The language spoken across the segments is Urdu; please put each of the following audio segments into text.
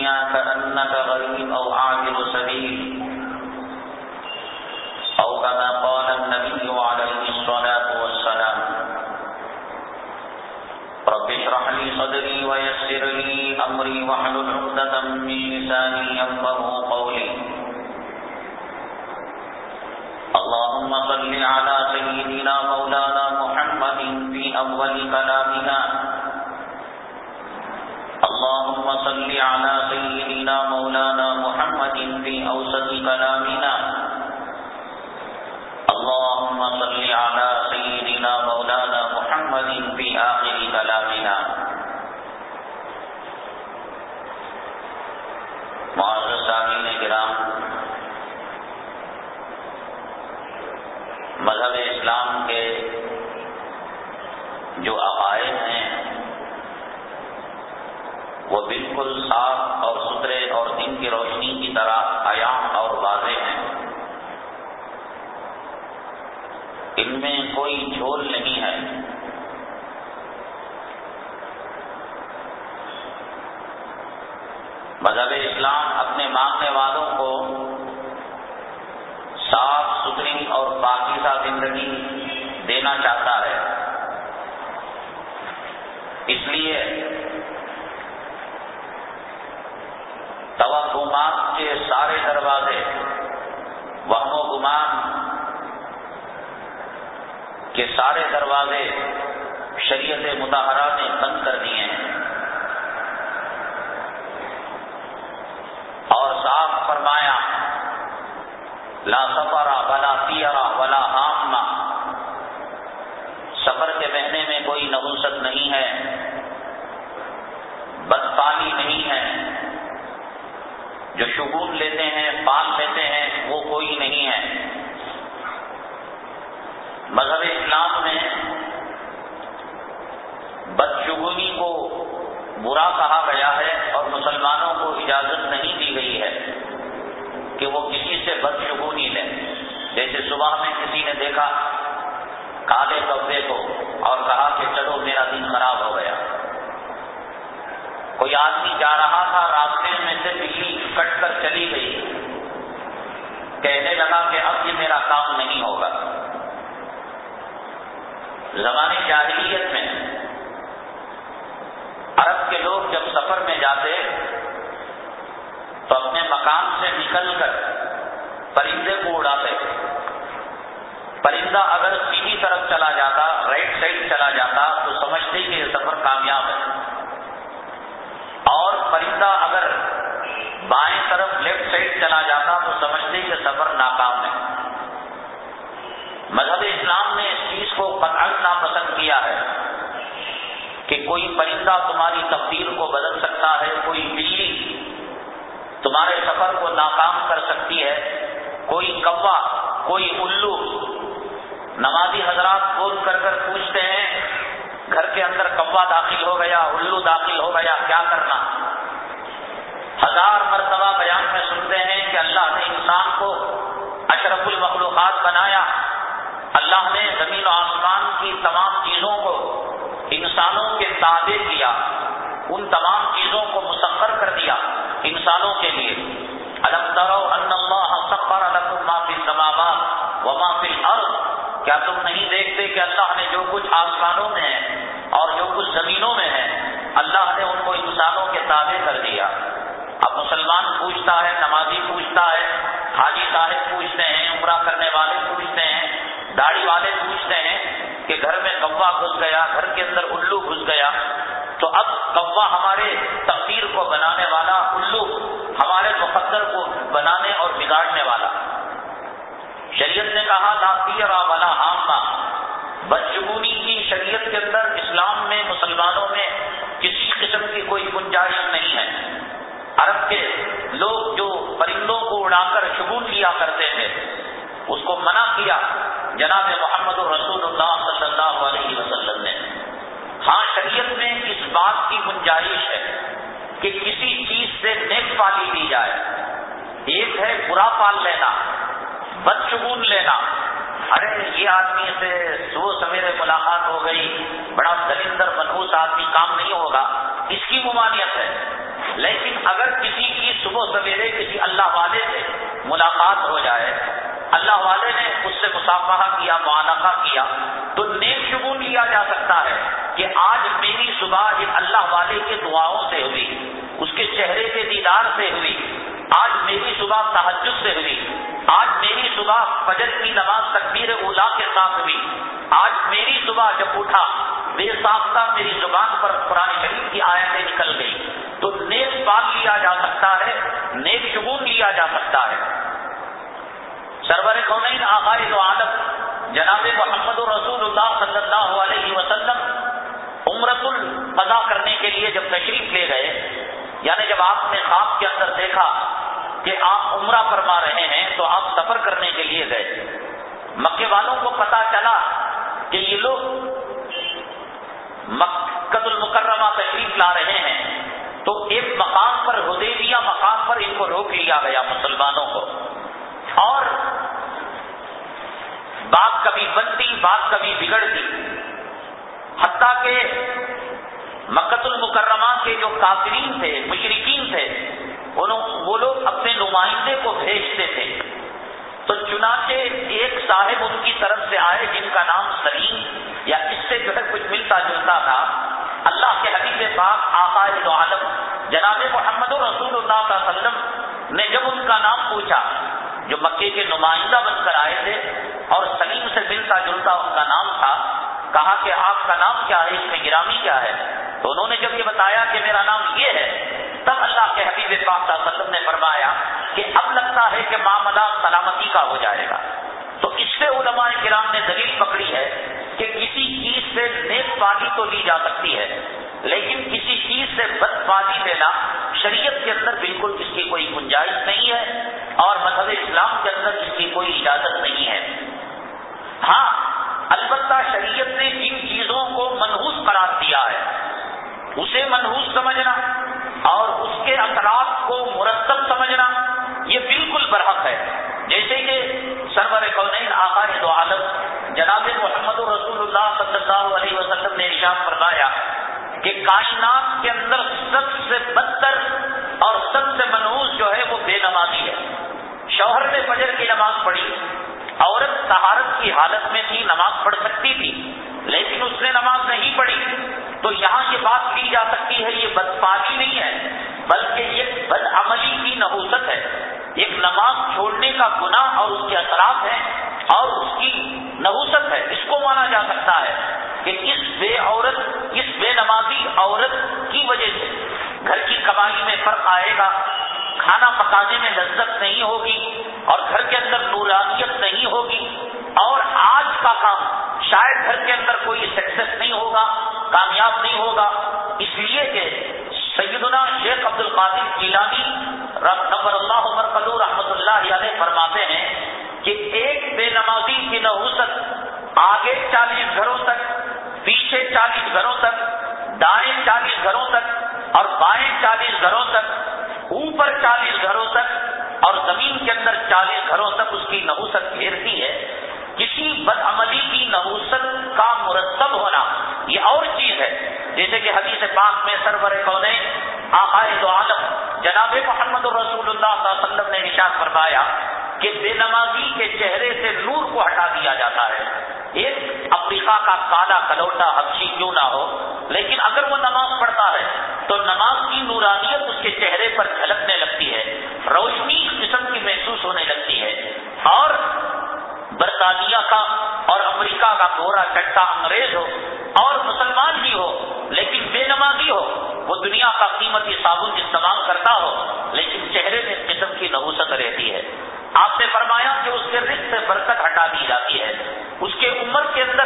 الدنيا كأنك غريب أو عابر سبيل. أو كما قال النبي عليه الصلاة والسلام. رب اشرح لي صدري ويسر لي أمري واحلل عقدة من لساني يفقه قولي. اللهم صل على سيدنا مولانا محمد في أول كلامنا. اللهم صل على سيدنا مولانا محمد في أوسط كلامنا. اللهم صل على سيدنا مولانا محمد في آخر كلامنا. معزز سامعین کرام، مذہب اسلام کے جو عقائد ہیں وہ بالکل صاف اور ستھرے اور دن کی روشنی کی طرح عیام اور واضح ہیں۔ ان میں کوئی جھول نہیں ہے۔ مذہب اسلام اپنے مانگنے والوں کو صاف، ستھری اور پاکیزہ زندگی دینا چاہتا ہے۔ اس لیے توہمات کے سارے دروازے، وہم و گمان کے سارے دروازے شریعت متحرہ نے بند کر دیے ہیں۔ اور صاف فرمایا، لا سفرا ولا تیرا ولا آما سفر کے بہنے میں کوئی نحوست نہیں ہے بدپالی نہیں ہے۔ جو شگون لیتے ہیں، پال لیتے ہیں، وہ کوئی نہیں ہے۔ مذہب اسلام میں بدشگونی کو برا کہا گیا ہے اور مسلمانوں کو اجازت نہیں دی گئی ہے کہ وہ کسی سے بدشگونی لیں۔ جیسے صبح میں کسی نے دیکھا، کالے کبے کو اور کہا کہ چلو، میرا دن خراب ہو گیا۔ کوئی آدمی جا رہا تھا، راستے میں سے بجلی کٹ کر چلی گئی۔ کہنے لگا کہ اب یہ میرا کام نہیں ہوگا۔ زمانے جاہلیت میں عرب کے لوگ جب سفر میں جاتے، تو اپنے مقام سے نکل کر پرندے کو اڑاتے۔ پرندہ اگر سیدھی طرف چلا جاتا، رائٹ سائڈ چلا جاتا، تو سمجھتے کہ یہ سفر کامیاب ہے۔ پرندہ اگر بائیں طرف لیفٹ سائڈ چلا جاتا تو سمجھتے کہ سفر ناکام ہے۔ مذہب اسلام نے اس چیز کو قطعا ناپسند کیا ہے کہ کوئی پرندہ تمہاری تقدیر کو بدل سکتا ہے، کوئی بجلی تمہارے سفر کو ناکام کر سکتی ہے، کوئی کوا، کوئی الو۔ نمازی حضرات فون کر کر پوچھتے ہیں، گھر کے اندر کوا داخل ہو گیا، الو داخل ہو گیا، کیا کرنا؟ ہزار مرتبہ بیان میں سنتے ہیں کہ اللہ نے انسان کو اشرف المخلوقات بنایا۔ اللہ نے زمین و آسمان کی تمام چیزوں کو انسانوں کے تابع کیا، ان تمام چیزوں کو مسخر کر دیا انسانوں کے لیے۔ الم درو اللہ سفر الحم معافی سماوات و معافی الارض؟ کیا تم نہیں دیکھتے کہ اللہ نے جو کچھ آسمانوں میں ہے اور جو کچھ زمینوں میں ہے، اللہ نے ان کو انسانوں کے تابع کر دیا۔ اب مسلمان پوچھتا ہے، نمازی پوچھتا ہے، حاجی صاحب پوچھتے ہیں، عمرہ کرنے والے پوچھتے ہیں، داڑھی والے پوچھتے ہیں کہ گھر میں کوا گھس گیا، گھر کے اندر الو گھس گیا۔ تو اب کوا ہمارے تقدیر کو بنانے والا، الو ہمارے مقدر کو بنانے اور بگاڑنے والا۔ شریعت نے کہا لاپیر والا ہام بدشگونی کی شریعت کے اندر اسلام میں، مسلمانوں میں کسی قسم کی کوئی گنجائش نہیں ہے۔ عرب کے لوگ جو پرندوں کو اڑا کر شگون لیا کرتے تھے، اس کو منع کیا جناب محمد الرسول اللہ صلی اللہ علیہ وسلم نے۔ ہاں شریعت میں اس بات کی گنجائش ہے کہ کسی چیز سے نیک پالی لی جائے۔ ایک ہے برا پال لینا بدشگون لینا۔ ارے، یہ آدمی سے صبح سویرے ملاقات ہو گئی، بڑا دلندر منحوس آدمی کام نہیں ہوگا، اس کی ممانعت ہے۔ لیکن اگر کسی کی صبح سویرے کسی اللہ والے سے ملاقات ہو جائے، اللہ والے نے اس سے مسافہ کیا، معانقہ کیا، تو نیک شگون لیا جا سکتا ہے کہ آج میری صبح ایک اللہ والے کے دعاؤں سے ہوئی، اس کے چہرے کے دیدار سے ہوئی، آج میری صبح تحجد سے ہوئی، آج میری صبح فجر کی نماز تکبیر اولا کے ساتھ ہوئی، آج میری صبح جب اٹھا، بے ساختہ میری زبان پر قرآن شریف کی آیتیں نکل گئی تو نیک بات لیا جا سکتا ہے، نیک شگون لیا جا سکتا ہے۔ سرور کونین آغائز و عالم جناب محمد رسول اللہ صلی اللہ علیہ وسلم عمرت الفضا کرنے کے لیے جب تشریف لے گئے یعنی جب آپ نے خواب کے اندر دیکھا کہ آپ عمرہ فرما رہے ہیں، تو آپ سفر کرنے کے لیے گئے۔ مکے والوں کو پتا چلا کہ یہ لوگ مکت المکرمہ تشریف لا رہے ہیں۔ تو ایک مقام پر ہدیبیہ مقام پر ان کو روک لیا گیا مسلمانوں کو۔ اور بات کبھی بنتی، بات کبھی بگڑتی۔ حتیٰ کہ مکت المکرمہ کے جو کافرین تھے مشرقین تھے وہ لوگ اپنے نمائندے کو بھیجتے تھے۔ تو چنانچہ ایک صاحب ان کی طرف سے آئے جن کا نام سلیم یا اس سے جو ہے کچھ ملتا جلتا تھا۔ اللہ کے حدیث پاک آقائد عالم جناب محمد رسول اللہ علیہ وسلم، نے جب ان کا نام پوچھا، جو مکے کے نمائندہ بن کر آئے تھے، اور سلیم سے ملتا جلتا ان کا نام تھا، کہا کہ آپ کا نام کیا ہے؟ اس میں گرامی کیا ہے؟ تو انہوں نے جب یہ بتایا کہ میرا نام یہ ہے، تب اللہ کے حبیب پاک صلی اللہ علیہ وسلم نے فرمایا کہ اب لگتا ہے کہ معاملہ سلامتی کا ہو جائے گا۔ تو اس سے علماء کرام نے دلیل پکڑی ہے کہ سے نیک پانی تو لی جا سکتی ہے، لیکن کسی چیز سے بد پانی دینا شریعت کے اندر بالکل اس کی کوئی گنجائش نہیں ہے اور مذہب اسلام کے اندر اس کی کوئی اجازت نہیں ہے۔ ہاں البتہ شریعت نے جن چیزوں کو منحوس قرار دیا ہے، اسے منحوس سمجھنا اور اس کے اثرات کو مرتب سمجھنا، یہ بالکل برحق ہے۔ جیسے کہ سرور قونین آقائے دو عالم جناب محمد رسول اللہ صلی اللہ علیہ وسلم نے ارشاد فرمایا کہ کائنات کے اندر سب سے بدتر اور سب سے منحوس جو ہے وہ بے نمازی ہے۔ شوہر نے فجر کی نماز پڑھی، عورت طہارت کی حالت میں تھی، نماز پڑھ سکتی تھی، لیکن اس نے نماز نہیں پڑھی۔ تو یہاں یہ بات کی جا سکتی ہے، یہ بدفالی نہیں ہے، بلکہ یہ بد عملی نماز چھوڑنے کا گناہ اور اس کے اثرات ہیں اور اس کی نحوست ہے، اس کو مانا جا سکتا ہے کہ اس بے عورت، اس بے نمازی عورت کی وجہ سے گھر کی کمائی میں فرق آئے گا، کھانا پکانے میں لذت نہیں ہوگی اور گھر کے اندر نورانیت نہیں ہوگی اور آج کا کام شاید گھر کے اندر کوئی سکسیس نہیں ہوگا، کامیاب نہیں ہوگا۔ اس لیے کہ سیدنا شیخ عبد القادر جیلانی نمبر اللہ عمر کلو رحمۃ اللہ علیہ فرماتے ہیں کہ ایک بے نمازی کی نحوست آگے چالیس گھروں تک، پیچھے چالیس گھروں تک، دائیں چالیس گھروں تک اور بائیں چالیس گھروں تک، اوپر چالیس گھروں تک اور زمین کے اندر چالیس گھروں تک اس کی نحوست گھیرتی ہے۔ کسی بدعملی کی نحوست کا مرتب ہونا یہ اور چیز ہے۔ جیسے کہ حدیث پاک میں سرور کونے آخائے دو عالم، جناب محمد رسول اللہ صلی اللہ علیہ وسلم نے نشاد فرمایا کہ بے نمازی کے چہرے سے نور کو ہٹا دیا جاتا ہے۔ ایک افریقہ کا کالا کلوٹا حبشی کیوں نہ ہو، لیکن اگر وہ نماز پڑھتا ہے تو نماز کی نورانیت اس کے چہرے پر جھلکنے لگتی ہے، روشنی قسم کی محسوس ہونے لگتی ہے۔ اور برطانیہ کا اور امریکہ کا گورا چٹا انگریز ہو اور مسلمان بھی ہو، لیکن بے نمازی ہو، وہ دنیا کا قیمتی صابن استعمال کرتا ہو، لیکن چہرے میں قسم کی نحوست رہتی ہے۔ آپ نے فرمایا کہ اس کے رزق سے برکت ہٹا دی جاتی ہے۔ اس کے عمر کے اندر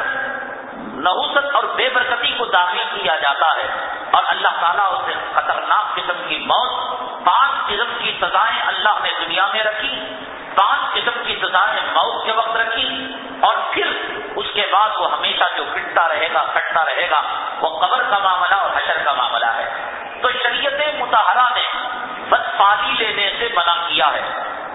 نحوست اور بے برکتی کو داخل کیا جاتا ہے۔ اور اللہ تعالیٰ اسے خطرناک قسم کی موت، پانچ قسم کی سزائیں اللہ نے دنیا میں رکھی، پانچ قسم کی سزائیں موت کے وقت رکھی، اور پھر کے بعد وہ ہمیشہ جو پٹتا رہے گا کٹتا رہے گا، وہ قبر کا معاملہ اور حشر کا معاملہ ہے۔ تو شریعت متحرہ نے بد لینے سے منع کیا ہے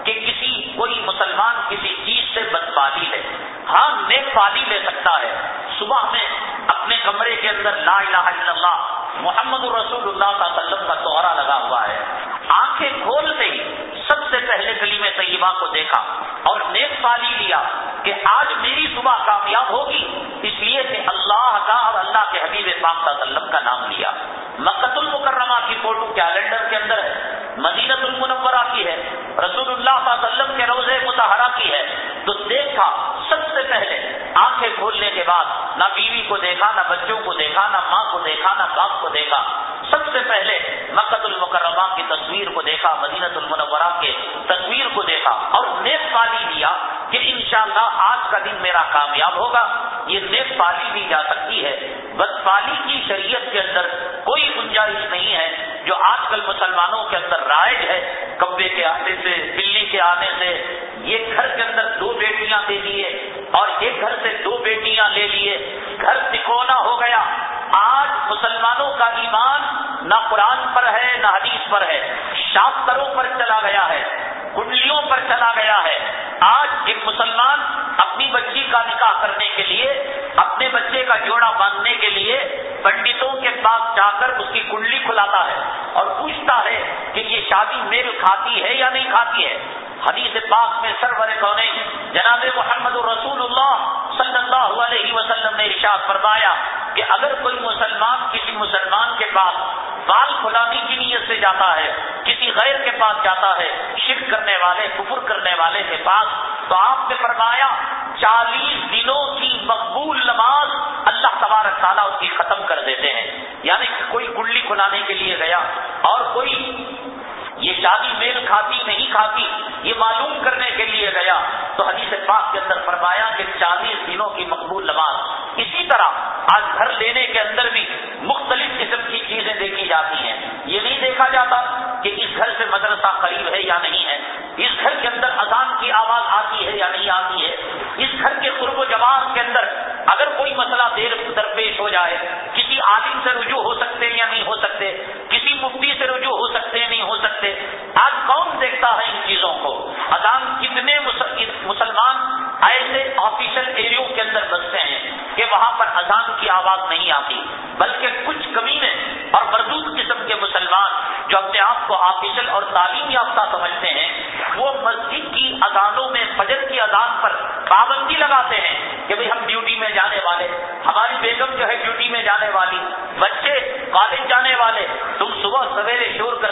کہ کسی، کوئی مسلمان کسی چیز سے بدپالی لے۔ ہاں نیک پالی لے سکتا ہے۔ صبح میں اپنے کمرے کے اندر لا الہ الا اللہ، محمد رسول اللہ صلی اللہ علیہ وسلم کا دوہرا لگا ہوا ہے۔ آنکھیں کھولتے ہی سب سے پہلے گلی میں طیبہ کو دیکھا اور نیک پالی لیا کہ آج میری صبح کامیاب ہوگی۔ اس لیے کہ اللہ کا اور اللہ کے حبیب پاک صلی اللہ علیہ وسلم کا نام لیا۔ مکت المکرمہ کی فوٹو کیلنڈر کے اندر ہے مدینت المنورہ کی ہے رسول اللہ صلی اللہ علیہ وسلم کے روزے متحرہ کی ہے۔ تو دیکھا، سب سے پہلے آنکھیں کھولنے کے بعد، نہ بیوی کو دیکھا، نہ بچوں کو دیکھا، نہ ماں کو دیکھا، نہ باپ کو دیکھا۔ سب سے پہلے مکت المکرمہ کی تصویر کو دیکھا مدینت المنورہ کے تصویر کو دیکھا اور نیک پالی دیا کہ انشاءاللہ آج کا دن میرا کامیاب ہوگا۔ یہ نیک پالی دی جا سکتی ہے۔ بد پالی کی شریعت کے اندر کوئی گنجائش نہیں ہے۔ جو آج کل مسلمانوں کے اندر رائج ہے کبے کے آنے سے، بلی کے آنے سے، یہ گھر کے اندر دو بیٹیاں دے دیے اور ایک گھر سے دو بیٹیاں لے لیے۔ گھر تکونا ہو گیا۔ آج مسلمانوں کا ایمان نہ قرآن پر ہے، نہ حدیث پر ہے۔ شاستروں پر چلا گیا ہے، کنڈلیوں پر چلا گیا ہے۔ آج ایک مسلمان اپنی بچی کا نکاح کرنے کے لیے، اپنے بچے کا جوڑا باندھنے کے لیے پنڈتوں کے پاس جا کر اس کی کنڈلی کھلاتا ہے اور پوچھتا ہے کہ یہ شادی میل کھاتی ہے یا نہیں کھاتی ہے۔ حدیث پاک میں سرور کونے جناب محمد رسول اللہ صلی اللہ علیہ وسلم نے ارشاد فرمایا کہ اگر کوئی مسلمان کسی مسلمان کے پاس بال کھلانے کی نیت سے جاتا ہے، کسی غیر کے پاس جاتا ہے، شرک کرنے والے، کفر کرنے والے کے پاس، تو آپ نے فرمایا، چالیس دنوں کی مقبول نماز اللہ تبارک تعالیٰ اس کی ختم کر دیتے ہیں۔ یعنی کوئی گلی کھلانے کے لیے گیا اور کوئی یہ شادی میل کھاتی نہیں کھاتی، یہ معلوم کرنے کے لیے گیا۔ تو حدیث پاک کے اندر فرمایا کہ چالیس دنوں کی مقبول نماز۔ اسی طرح آج گھر لینے کے اندر بھی مختلف قسم کی چیزیں دیکھی جاتی ہیں۔ یہ نہیں دیکھا جاتا کہ اس گھر سے مدرسہ قریب ہے یا نہیں ہے۔ اس گھر کے اندر اذان کی آواز آتی ہے یا نہیں آتی ہے۔ اس گھر کے قرب و جماعت کے اندر اگر کوئی مسئلہ دیر درپیش ہو جائے، کسی عالم سے رجوع ہو سکتے ہیں یا نہیں ہو سکتے، کسی مفتی سے رجوع ہو سکتے نہیں ہو سکتے آج کون دیکھتا ہے ان چیزوں کو؟ اذان کتنے مسلمان ایسے آفیشل ایریوں کے اندر بستے ہیں کہ وہاں پر اذان کی آواز نہیں آتی، بلکہ کچھ کمینے اور مردود قسم کے مسلمان جو اپنے آپ کو آفیشل اور تعلیم یافتہ سمجھتے ہیں، وہ مسجد کی اذانوں میں، فجر کی اذان پر پابندی لگاتے ہیں کہ بھئی ہم ڈیوٹی میں جانے والے، ہماری بیگم جو ہے ڈیوٹی میں جانے والی، بچے کالج جانے والے، تم صبح سویرے شور کرتے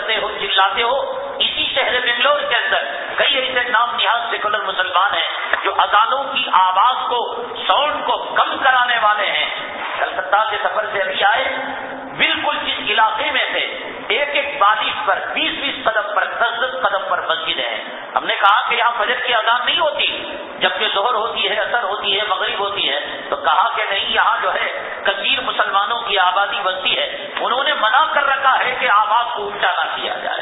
ہو چلاتے ہو، اسی شہر بنگلور کے اندر کئی ایسے نام نہاد سیکولر مسلمان ہیں جو اذانوں کی آواز کو، ساؤنڈ کو کم کرانے والے ہیں۔ کلکتہ کے سفر سے ابھی آئے، بالکل جس علاقے میں تھے، ایک ایک بالش پر، بیس بیس قدم پر، دس دس قدم پر مسجد ہے ہم نے کہا کہ یہاں فجر کی اذان نہیں ہوتی، جبکہ ظہر ہوتی ہے اثر ہوتی ہے، مغرب ہوتی ہے۔ تو کہا کہ نہیں، یہاں جو ہے کثیر مسلمانوں کی آبادی بنتی ہے۔ انہوں نے منع کر رکھا ہے کہ آواز کو اونچا نہ کیا جائے۔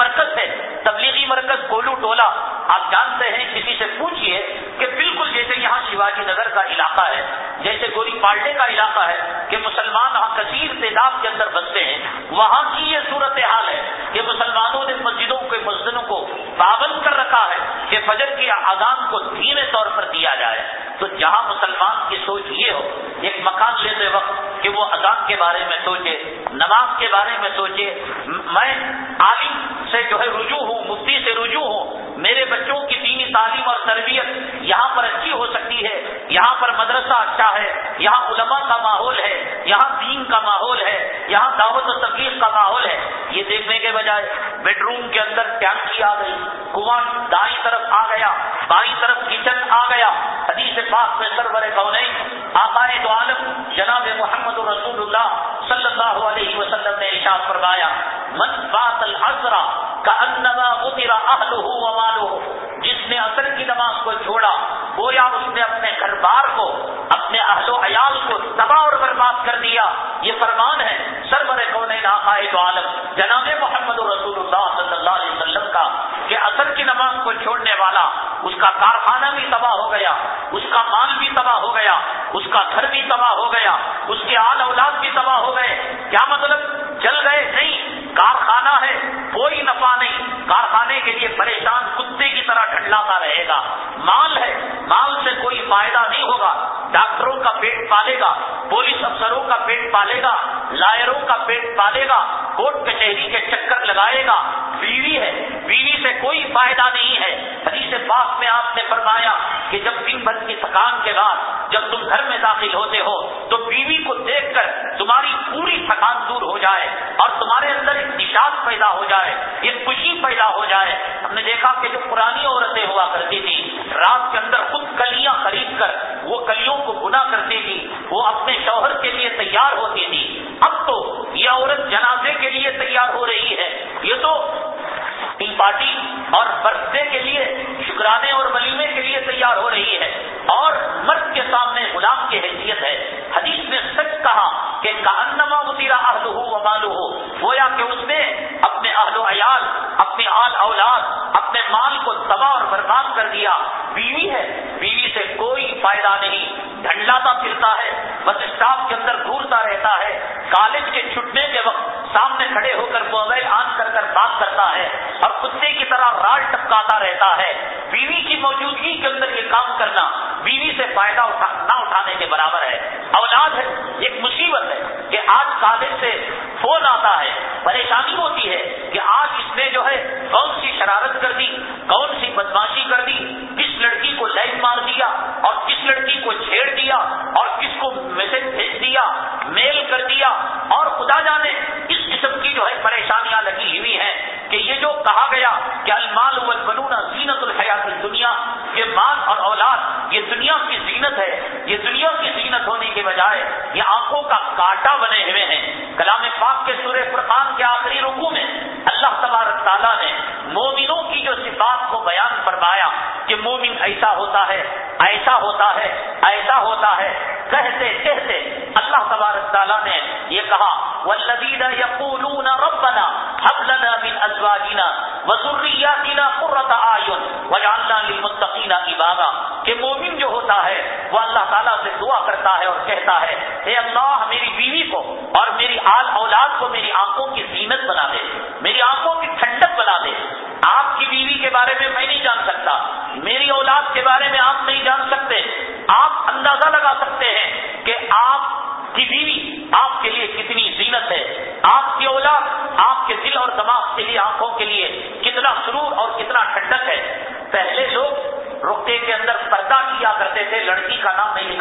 مرکز ہے تبلیغی مرکز گولو ٹولا، آپ جانتے ہیں، کسی سے پوچھئے کہ بالکل جیسے یہاں شیواجی نگر کا علاقہ ہے، جیسے گوری پالٹے کا علاقہ ہے کہ مسلمان وہاں کثیر تعداد کے اندر بستے ہیں۔ وہاں کی یہ صورت حال ہے کہ مسلمانوں نے مسجدوں کے مسجدوں کو پابند کر رکھا ہے کہ فجر کی اذان کو دھیمے طور پر دیا جائے۔ تو جہاں مسلمان کی سوچ یہ ہو، ایک مکان لیتے وقت کہ وہ اذان کے بارے میں سوچے، نماز کے بارے میں سوچے میں عالم سے جو ہے رجوع ہوں، مفتی سے رجوع ہوں۔ میرے بچوں کی دینی تعلیم اور تربیت یہاں پر اچھی ہو سکتی ہے۔ یہاں پر مدرسہ اچھا ہے، یہاں علماء کا ماحول ہے، یہاں دین کا ماحول ہے، یہاں دعوت و تبلیغ کا ماحول ہے۔ یہ دیکھنے کے بجائے بیڈ روم کے اندر ٹینکی آ گئی، کنواں دائیں طرف آ گیا، بائیں طرف کچن آ گیا۔ حدیث پاک میں سرور کون آقائے تو عالم، جناب محمد رسول اللہ صلی اللہ علیہ وسلم ارشاد فرمایا، من بات الحضرا کا انما اترا اہل جس نے اثر کی نماز کو چھوڑا، گویا اس نے اپنے گھر بار کو، اپنے اہل و عیال کو تباہ اور برباد کر دیا۔ یہ فرمان ہے، سرور کون آقائے تو عالم، جناب محمد رسول اللہ صلی اللہ علیہ وسلم کا، کہ اثر کی نماز کو چھوڑنے والا، اس کا کارخانہ بھی تباہ ہو گیا، اس کا مال بھی تباہ ہو گیا، اس کا گھر بھی تباہ گا۔ مال ہے۔ مال سے کوئی فائدہ نہیں ہوگا۔ ڈاکٹروں کا پیٹ پالے گا۔ پولیس افسروں کا پیٹ پالے گا۔ لائروں کا پیٹ پالے گا۔ کوٹ کچہری کے چکر لگائے گا۔ بیوی ہے۔ بیوی سے کوئی فائدہ نہیں ہے۔ حدیث پاک میں آپ نے فرمایا کہ جب دن بھر کی تھکان کے بعد جب تم گھر میں داخل ہوتے ہو تو بیوی کو دیکھ کر تمہاری پوری تھکان دور ہو جائے اور تمہارے اندر ایک نشان پیدا ہو جائے، ایک خوشی پیدا ہو جائے۔ ہم نے دیکھا کہ جو پرانی عورتیں ہوا رات کے اندر خود کلیاں خرید کر وہ کلیوں کو گنا کرتی تھی، وہ اپنے شوہر کے لیے تیار ہوتی تھی۔ اب تو یہ عورت جنازے کے لیے تیار ہو رہی ہے۔ یہ تو پارٹی اور برتھ ڈے کے لیے، شکرانے اور ولیمے کے لیے تیار ہو رہی ہے۔ اور مرد کے سامنے غلام کی حیثیت ہے۔ حدیث نے سچ کہا کہ کہنما متیرا اہل ہو و ہو گویا کہ اس نے اپنے اہل و عیال اپنے آل اولاد، اپنے مال کو تباہ اور برباد کر دیا بیوی ہے بیوی سے کوئی فائدہ نہیں، ڈھنڈاتا پھرتا ہے، بس اسٹاف کے اندر گھورتا رہتا ہے۔ کالج کے چھٹنے کے وقت سامنے کھڑے ہو کر موبائل آن کر کر بات کرتا ہے اور کتے کی طرح رال ٹپکاتا رہتا ہے۔ بیوی کی موجودگی کے اندر یہ کام کرنا بیوی سے فائدہ اٹھا، نہ اٹھانے کے برابر ہے۔ اولاد ہے، ایک مصیبت ہے کہ آج کالج سے فون آتا ہے، پریشانی ہوتی ہے۔ کر دیا اور خدا جانے اس قسم کی جو ہے پریشانیاں لگی ہوئی ہیں کہ یہ جو کہا گیا کہ المال والبنون زینت الحیات الدنیا، یہ مال اور اولاد، یہ دنیا کی زینت ہے، یہ دنیا کی زینت ہونے کے بجائے یہ آنکھوں کا کانٹا بنے ہوئے ہیں۔ کلام پاک کے سورہ فرقان کے آخری رکو میں والذین یقولون ربنا هب لنا من ازواجنا وذریاتنا قرۃ اعین واجعلنا للمتقین اماما کہ مومن جو ہوتا ہے وہ اللہ تعالیٰ سے دعا کرتا ہے اور کہتا ہے، اے اللہ میری بیوی کو اور میری آل اولاد کو میری لڑکی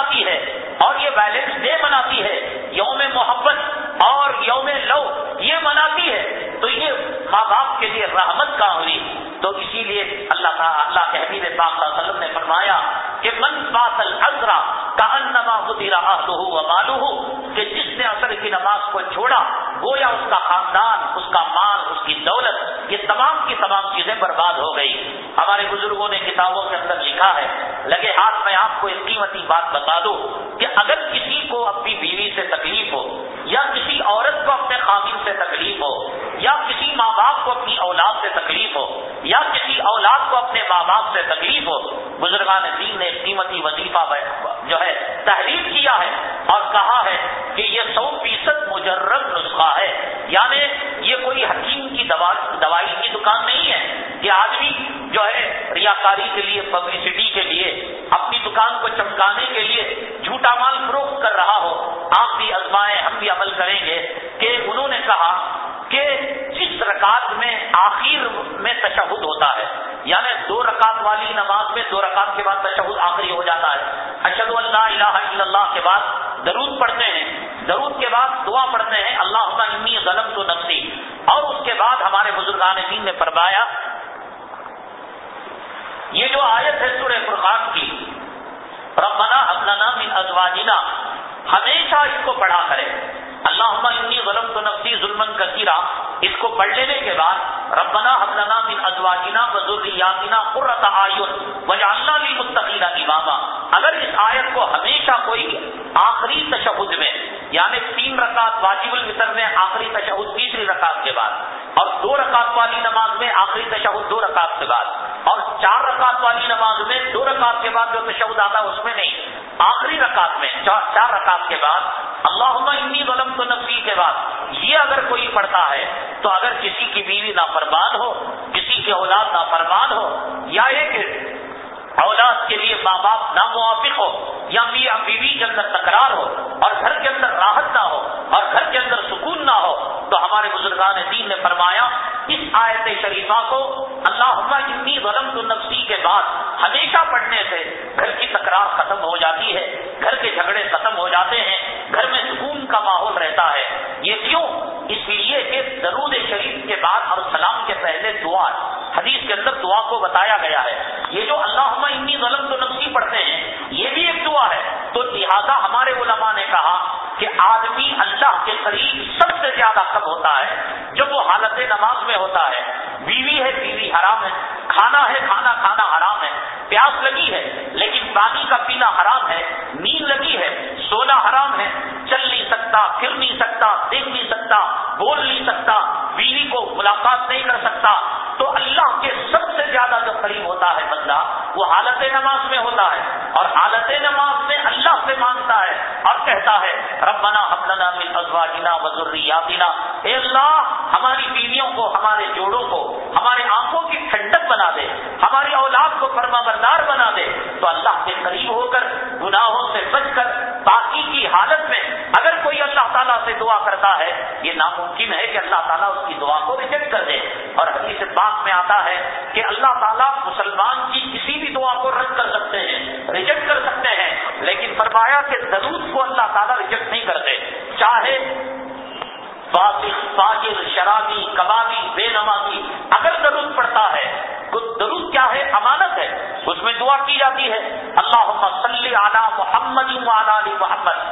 بناتی ہے اور یہ بیلنس ڈے مناتی ہے، یوم محبت اور یوم لو یہ مناتی ہے۔ تو یہ ماں باپ کے لیے رحمت کا ہوئی؟ تو اسی لیے اللہ تعالیٰ اللہ کے حبیب پاک صلی اللہ علیہ وسلم نے فرمایا کہ من بات الزرا کا انما رہا تو معلوم ہو کہ جس نے اثر کی نماز کو چھوڑا گویا اس کا خاندان، اس کا مال، اس کی دولت، یہ تمام کی تمام چیزیں برباد ہو گئی۔ ہمارے بزرگوں نے کتابوں کے اندر لکھا ہے، لگے ہاتھ میں آپ کو ایک قیمتی بات بتا دوں کہ اگر کسی کو اپنی بیوی سے تکلیف ہو، یا کسی عورت کو اپنے خامن سے تکلیف ہو، یا کسی ماں باپ کو اپنی اولاد سے تکلیف ہو، یا کسی اولاد کو اپنے ماں باپ سے تکلیف ہو، بزرگان دین نے قیمتی وظیفہ جو ہے، تحریر کیا ہے اور کہا ہے کہ یہ سو مجرب نسخہ ہے۔ یعنی یہ کوئی حکیم کی دوائی کی دکان نہیں ہے کہ آدمی جو ہے ریاکاری کے لیے پبلسٹی کے لیے، اپنی دکان کو چمکانے کے لیے جھوٹا مال فروخت کر رہا ہو۔ آپ بھی ازمائیں، ہم بھی عمل کریں گے کہ انہوں نے کہا کہ جس رکعت میں آخر میں تشہد ہوتا ہے یعنی دو رکعت والی نماز میں دو رکعت کے بعد تشہد آخری ہو جاتا ہے۔ اشد اللہ الہ الا اللہ کے بعد درود پڑھتے ہیں۔ درود کے بعد دعا پڑھتے ہیں، اللہ انی ظلم تو نفسی۔ اور اس کے بعد ہمارے بزرگان دین نے فرمایا، یہ جو آیت ہے سورہ فرقان کی، ربنا ابنا من ازواجنا، ہمیشہ اس کو پڑھا کرے۔ اللہ انی غلم تو نفسی ظلم کثیرہ اس کو پڑھ لینے کے بعد، ربنا حملنا من ازواجنا وذریاتنا قرۃ اعین وجعلنا للمتقین اماما۔ اگر اس آیت کو ہمیشہ کوئی آخری تشہد میں یعنی تین رکعت واجب الفطر میں، آخری تشہد تیسری رکعت کے بعد۔ اور دو رکعت والی نماز میں آخری تشہد دو رکعت کے بعد۔ اور چار رکعت والی نماز میں دو رکعت کے بعد جو تشہد آتا اس میں نہیں۔ آخری رکعت میں، چار رکعت کے بعد۔ اللہ انی ظلم تو نفسی کے بعد۔ یہ اگر کوئی پڑھتا ہے تو اگر کسی کی بیوی نافرمان ہو، کسی کی اولاد نافرمان ہو، یا ایک اولاد کے لیے ماں باپ ناموافق ہو یا میاں بیوی کے اندر تکرار ہو اور گھر کے اندر راحت نہ ہو اور گھر کے اندر سکون نہ ہو، تو ہمارے بزرگان دین نے فرمایا، اس آیت شریفہ کو اللہ اتنی غلط نفسی کے بعد ہمیشہ پڑھنے سے گھر کی تکرار ختم ہو جاتی ہے، گھر کے جھگڑے ختم ہو جاتے ہیں، گھر میں سکون کا ماحول رہتا ہے۔ یہ کیوں؟ اس لیے کے بعد اور سلام کے پہلے دعا، حدیث کے اندر دعا کو بتایا گیا ہے۔ یہ جو اللہ انی غلط تو نفسی پڑھتے ہیں، یہ بھی ایک دعا ہے۔ تو لہذا ہمارے علماء نے کہا کہ آدمی اللہ کے قریب سب سے زیادہ کب ہوتا ہے۔ جب وہ حالت نماز میں ہوتا ہے، بیوی ہے، بیوی حرام ہے، کھانا ہے، کھانا کھانا حرام ہے، پیاس لگی ہے، لیکن پانی کا پینا حرام ہے نیند لگی ہے سونا حرام ہے چل نہیں سکتا پھر نہیں سکتا دیکھ نہیں سکتا بول نہیں سکتا بیوی کو ملاقات نہیں کر سکتا، تو اللہ کے سب سے زیادہ جو قریب ہوتا ہے بندہ، وہ حالت نماز میں ہوتا ہے۔ اور حالت نماز میں اللہ سے مانگتا ہے اور کہتا ہے، ربنا حملنا من ازواجنا وذریاتنا اے اللہ، ہماری بیویوں کو، ہمارے جوڑوں کو، ہمارے آنکھوں کی ٹھنڈک بنا دے، ہماری اولاد کو فرما بردار بنا دے۔ تو اللہ کے قریب ہو کر، گناہوں سے بچ کر، باقی کی کوئی اللہ تعالیٰ سے دعا کرتا ہے، یہ ناممکن ہے کہ اللہ تعالیٰ اس کی دعا کو ریجیکٹ کر دے۔ اور حدیث بات میں آتا ہے کہ اللہ تعالیٰ مسلمان کی کسی بھی دعا کو رد کر سکتے ہیں ریجیکٹ کر سکتے ہیں۔ لیکن فرمایا کہ درود کو اللہ تعالیٰ ریجیکٹ نہیں کرتے۔ چاہے فاجر، شرابی، کبابی، بے نمازی، اگر درود پڑتا ہے تو درود کیا ہے؟ امانت ہے۔ اس میں دعا کی جاتی ہے۔ اللہ صلی علی محمد علی محمد۔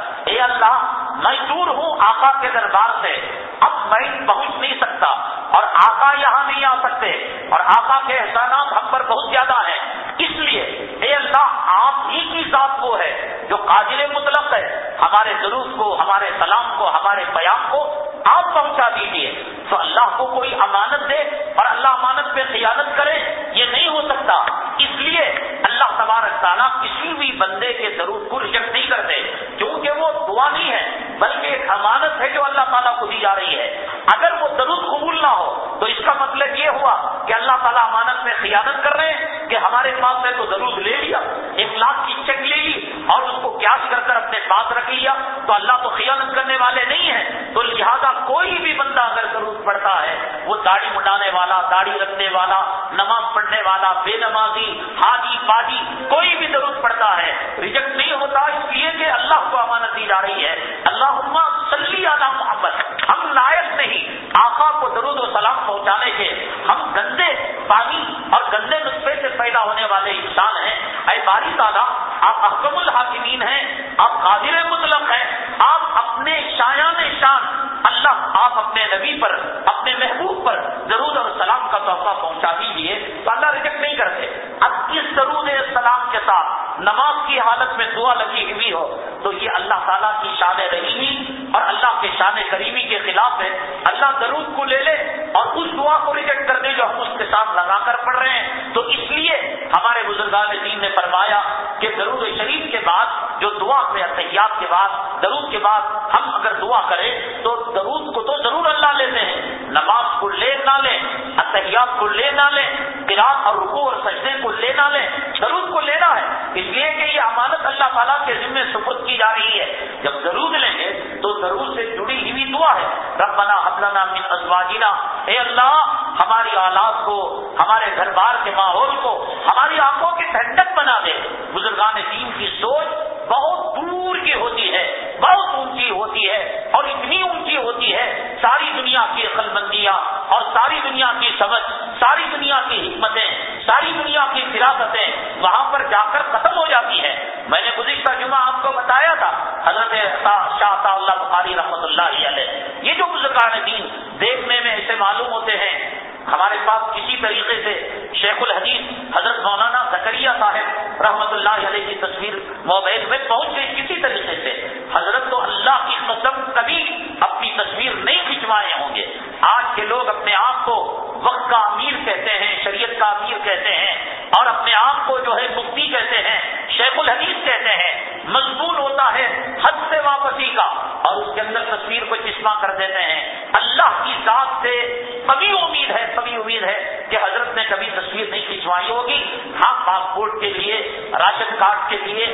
میں دور ہوں آقا کے دربار سے۔ اب میں پہنچ نہیں سکتا اور آقا یہاں نہیں آ سکتے اور آقا کے احسانات ہم پر بہت زیادہ ہیں۔ اس لیے اے اللہ، آپ ہی کی ذات وہ ہے جو قابل مطلق ہے۔ ہمارے ضرور کو، ہمارے سلام کو، ہمارے پیام کو آپ پہنچا دیجیے تو اللہ کو کوئی امانت دے اور اللہ امانت پہ خیانت کرے، یہ نہیں ہو سکتا۔ اس لیے اللہ تبارک تعالیٰ کسی بھی بندے کے ضرور کو ریجیکٹ نہیں کرتے کیونکہ وہ دعا نہیں ہے۔ بلکہ ایک امانت ہے جو اللہ تعالیٰ کو دی جا رہی ہے۔ اگر وہ ضرور قبول نہ ہو، تو اس کا مطلب یہ ہوا کہ اللہ تعالیٰ امانت میں خیانت کر رہے ہیں کہ ہمارے پاس میں تو ضرور لے لیا، ایک لاکھ کی چیک لے لی اور اس کو کیاس کر کر اپنے پاس رکھ لیا۔ تو اللہ تو خیانت کرنے والے نہیں ہیں، تو لہذا کوئی بھی بندہ اگر ضرورت پڑتا ہے وہ داڑھی مٹانے والا، داڑھی رکھنے والا، نماز پڑھنے والا، بے نمازی، حاجی پادی کوئی بھی درود پڑتا ہے ریجیکٹ نہیں ہوتا، اس لیے کہ اللہ کو امانت دی جا رہی ہے۔ اللہ صلی علی محمد۔ ہم لائق نہیں۔ آقا کو درود و سلام پہنچانے کے ہم گندے پانی اور گندے نسخے سے پیدا ہونے والے انسان ہیں۔ اے باری تعالیٰ، آپ احکم الحاکمین ہیں، آپ قادر مطلب ہیں، آپ اپنے شایان شان اللہ، آپ اپنے نبی پر اپنے محبوب پر ضرور اور سلام کا تحفہ پہنچا دیجیے تو اللہ ریجیکٹ نہیں کرتے۔ اب اس ضرور سلام کے ساتھ نماز کی حالت میں دعا لگی ہوئی ہو تو یہ اللہ تعالیٰ کی شان رحیمی اور اللہ کے شان کریمی کے خلاف ہے۔ اللہ درود کو لے لے اور اس دعا کو ریجیکٹ کر دے جو ہم اس کے ساتھ لگا کر پڑھ رہے ہیں۔ تو اس لیے ہمارے بزرگان دین نے فرمایا کہ درود شریف کے بعد جو دعا میں احتیاط کے بعد درود کے بعد ہم اگر دعا کریں تو درود کو تو ضرور اللہ لیتے ہیں نماز کو لے نہ لیں احتیاط کو لے نہ لیں قرآن اور رکو اور سجدے کو لے نہ لیں درود کو لینا ہے اس لیے کہ یہ امانت اللہ تعالیٰ کے ذمے سپرد کی جا رہی ہے۔ جب درود لیں گے تو ضرور سے جڑی ہوئی دعا ہے۔ ربنا حبلنا من ازواجنا۔ اے اللہ، ہماری آلات کو، ہمارے گھر بار کے ماحول کو، ہماری آنکھوں کی ٹھنڈک بنا دے۔ بزرگان دین کی سوچ بہت دور کی ہوتی ہے، بہت اونچی ہوتی ہے اور اتنی اونچی ہوتی ہے۔ ساری دنیا کی عقل مندیاں اور ساری دنیا کی سمجھ، ساری دنیا کی حکمتیں، ساری دنیا کی فراستیں وہاں پر جا کر ختم ہو جاتی ہیں میں نے گزشتہ جمعہ آپ کو بتایا تھا حضرت شاہ اللہ بخاری رحمۃ اللہ علیہ یہ جو بزرگان دین دیکھنے میں ایسے معلوم ہوتے ہیں، ہمارے پاس کسی طریقے سے شیخ الحدیث حضرت مولانا زکریہ صاحب رحمت اللہ علیہ کی تصویر موبائل میں پہنچ گئی کسی طریقے سے، حضرت تو اللہ کی قسم کبھی اپنی تصویر نہیں کھنچوائے ہوں گے۔ آج کے لوگ اپنے آپ کو وقت کا امیر کہتے ہیں، شریعت کا امیر کہتے ہیں اور اپنے آپ کو جو ہے مفتی کہتے ہیں شیخ الحدیث کہتے ہیں مضمون ہوتا ہے حد سے واپسی کا اور اس کے اندر تصویر کو چشمہ کر دیتے ہیں۔ اللہ کی ذات سے سبھی امید ہے، سبھی امید ہے کہ حضرت نے کبھی تصویر نہیں کھنچوائی ہوگی۔ ہاں پاسپورٹ کے لیے، راشن کارڈ کے لیے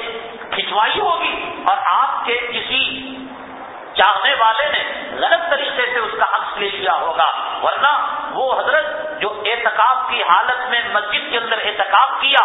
کھنچوائی ہوگی اور آپ کے کسی چاہنے والے نے غلط طریقے سے اس کا عکس لے لیا ہوگا۔ ورنہ وہ حضرت جو اعتکاب کی حالت میں مسجد کے اندر احتکاب کیا،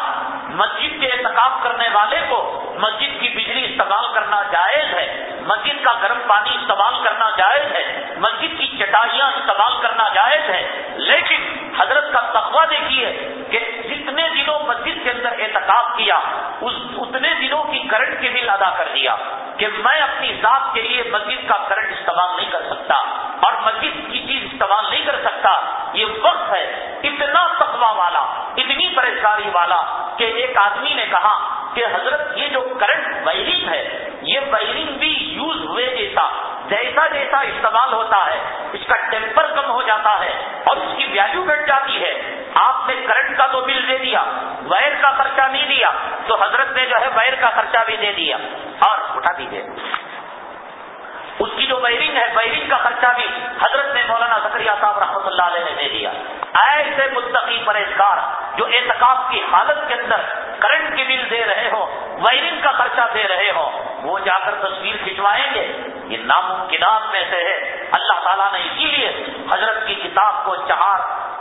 مسجد کے احتکاب کرنے والے کو مسجد کی بجلی استعمال کرنا جائز ہے، مسجد کا گرم پانی استعمال کرنا جائز ہے، مسجد کی چٹائیاں استعمال کرنا جائز ہے۔ لیکن حضرت کا تقوی دیکھیے کہ جتنے دنوں مسجد کے اندر احتکاب کیا، اس اتنے دنوں کی کرنٹ کی بل ادا کر دیا کہ میں اپنی ذات کے لیے مسجد کا کرنٹ استعمال نہیں کر سکتا اور مسجد کی چیز استعمال نہیں کر سکتا یہ وقت ہے اتنا تقوا والا اتنی پریشانی والا کہ ایک آدمی نے کہا کہ حضرت یہ جو کرنٹ وائرنگ ہے، یہ وائرنگ بھی یوز ہوئے جیسا جیسا جیسا استعمال ہوتا ہے، اس کا ٹیمپر کم ہو جاتا ہے اور اس کی ویلو گھٹ جاتی ہے۔ آپ نے کرنٹ کا تو بل دے دیا وائر کا خرچہ نہیں دیا، تو حضرت نے جو ہے وائر کا خرچہ بھی دے دیا۔ اور اٹھا دیجیے اس کی جو وائرنگ ہے وائرنگ کا خرچہ بھی حضرت نے مولانا زکریہ صاحب رحمۃ اللہ علیہ نے دے دیا۔ ایسے متقی پرہیزگار جو اعتکاب کی حالت کے اندر کرنٹ کے بل دے رہے ہو وائرنگ کا خرچہ دے رہے ہو وہ جا کر تصویر کھنچوائیں گے۔ یہ ناممکنات میں سے ہے۔ اللہ تعالیٰ نے اسی لیے حضرت کی کتاب کو چہار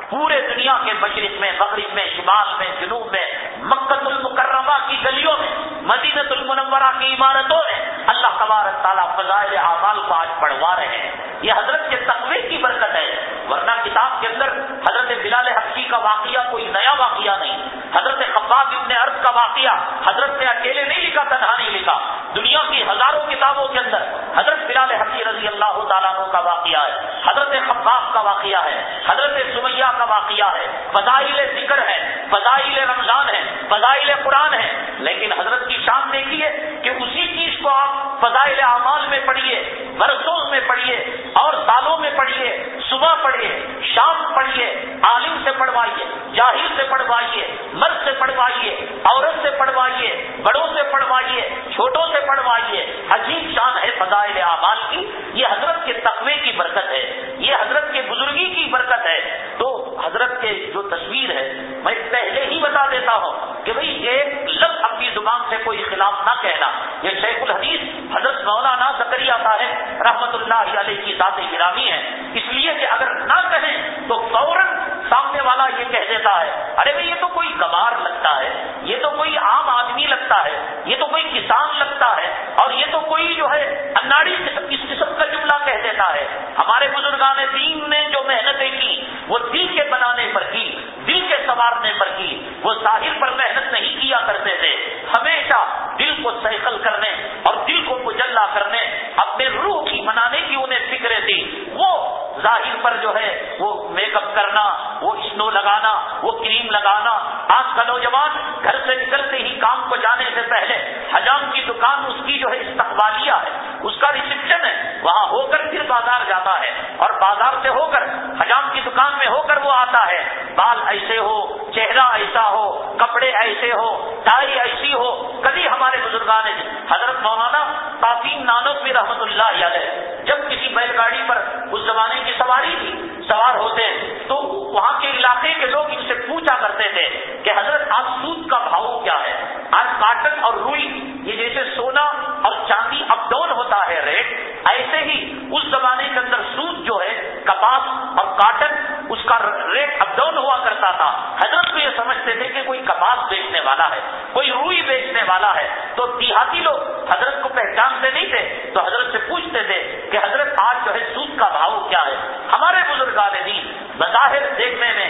پورے دنیا کے مشرق میں، مغرب میں، شمال میں، جنوب میں مکت المکرمہ کی گلیوں میں مدینت المنورہ کی عمارتوں میں اللہ تبارک تعالیٰ فضائل اعمال کو آج پڑھوا رہے ہیں۔ یہ حضرت کے تقوی کی برکت ہے، ورنہ کتاب کے اندر حضرت بلال حقی کا واقعہ کوئی نیا واقعہ نہیں۔ حضرت خباب ابن عرض کا واقعہ حضرت نے اکیلے نہیں لکھا، تنہا نہیں لکھا۔ دنیا کی ہزاروں کتابوں کے اندر حضرت بلال حقی رضی اللہ تعالیٰ کا واقعہ ہے، حضرت خباب کا واقعہ ہے، حضرت سمیہ کا واقعہ ہے، فضائل ذکر ہے، فضائل رمضان ہے، فضائل قرآن ہے، لیکن حضرت کی شان دیکھیے کہ اسی چیز کو آپ فضائل اعمال میں پڑھیے برسوں میں پڑھیے، اور سالوں میں پڑھیے، صبح پڑھیے، شام پڑھیے، عالم سے پڑھوائیے جاہر سے پڑھوائیے، مرد سے پڑھوائیے، عورت سے پڑھوائیے، بڑوں سے پڑھوائیے، چھوٹوں سے پڑھوائیے، عجیب شان ہے فضائل اعمال کی، یہ حضرت کے تقوی کی برکت ہے، یہ حضرت کے بزرگی کی برکت ہے۔ تو حضرت کے جو تصویر ہے، میں پہلے ہی بتا دیتا ہوں کہ بھئی ایک لفظ اپنی زبان سے کوئی خلاف نہ کہنا۔ یہ شیخ الحدیث حضرت مولانا زکری صاحب رحمت اللہ علیہ کی ذات گرامی ہے اس لیے کہ اگر نہ کہیں تو فوراً سامنے والا یہ کہہ دیتا ہے، ارے بھائی یہ تو کوئی گوار لگتا ہے، یہ تو کوئی عام آدمی لگتا ہے، یہ تو کوئی کسان لگتا ہے، اور یہ تو کوئی جو ہے اناڑی اس قسم کا جملہ کہہ دیتا ہے۔ ہمارے بزرگان دین نے جو محنتیں کی، وہ دل کے بنانے پر کی، دل کے سنوارنے پر کی۔ وہ ساحل پر محنت نہیں کیا کرتے تھے۔ ہمیشہ دل کو سیکل کرنے اور دل کو مجلہ کرنے، اپنے روح کی منانے کی انہیں فکریں تھی۔ وہ ظاہر پر جو ہے، وہ میک اپ کرنا، وہ اسنو لگانا، وہ کریم لگانا۔ آج کا نوجوان گھر سے نکلتے ہی کام کو جانے سے پہلے حجام کی دکان اس کی جو ہے استقبالیہ ہے اس کا ریسپشن ہے، وہاں ہو کر پھر بازار جاتا ہے۔ اور بازار سے ہو کر حجام کی دکان میں ہو کر وہ آتا ہے۔ بال ایسے ہو، چہرہ ایسا ہو، کپڑے ایسے ہو ٹائی ایسی ہو۔ کبھی ہمارے بزرگان حضرت مولانا تعظیم نانک بھی رحمت اللہ علیہ، جب کسی بیل گاڑی پر اس زمانے کی سواری تھی، سوار ہوتے، تو وہاں کے علاقے کے لوگ ان سے پوچھا کرتے تھے کہ حضرت آج سود کا بھاؤ کیا ہے؟ آج کاٹن اور روئی، یہ جیسے سونا اور چاندی اپ ڈاؤن ہوتا ہے ریٹ ایسے ہی اس زمانے کے اندر سود جو ہے، کپاس اور کاٹن، اس کا ریٹ اپ ڈاؤن ہوا کرتا تھا۔ حضرت کو یہ سمجھتے تھے کہ کوئی کپاس بیچنے والا ہے، کوئی روئی بیچنے والا ہے۔ تو دیہاتی لوگ حضرت کو پہچانتے نہیں تھے، تو حضرت سے پوچھتے تھے کہ حضرت آج جو ہے سود کا بھاؤ کیا ہے۔ ہمارے بزرگان دین، بظاہر دیکھنے میں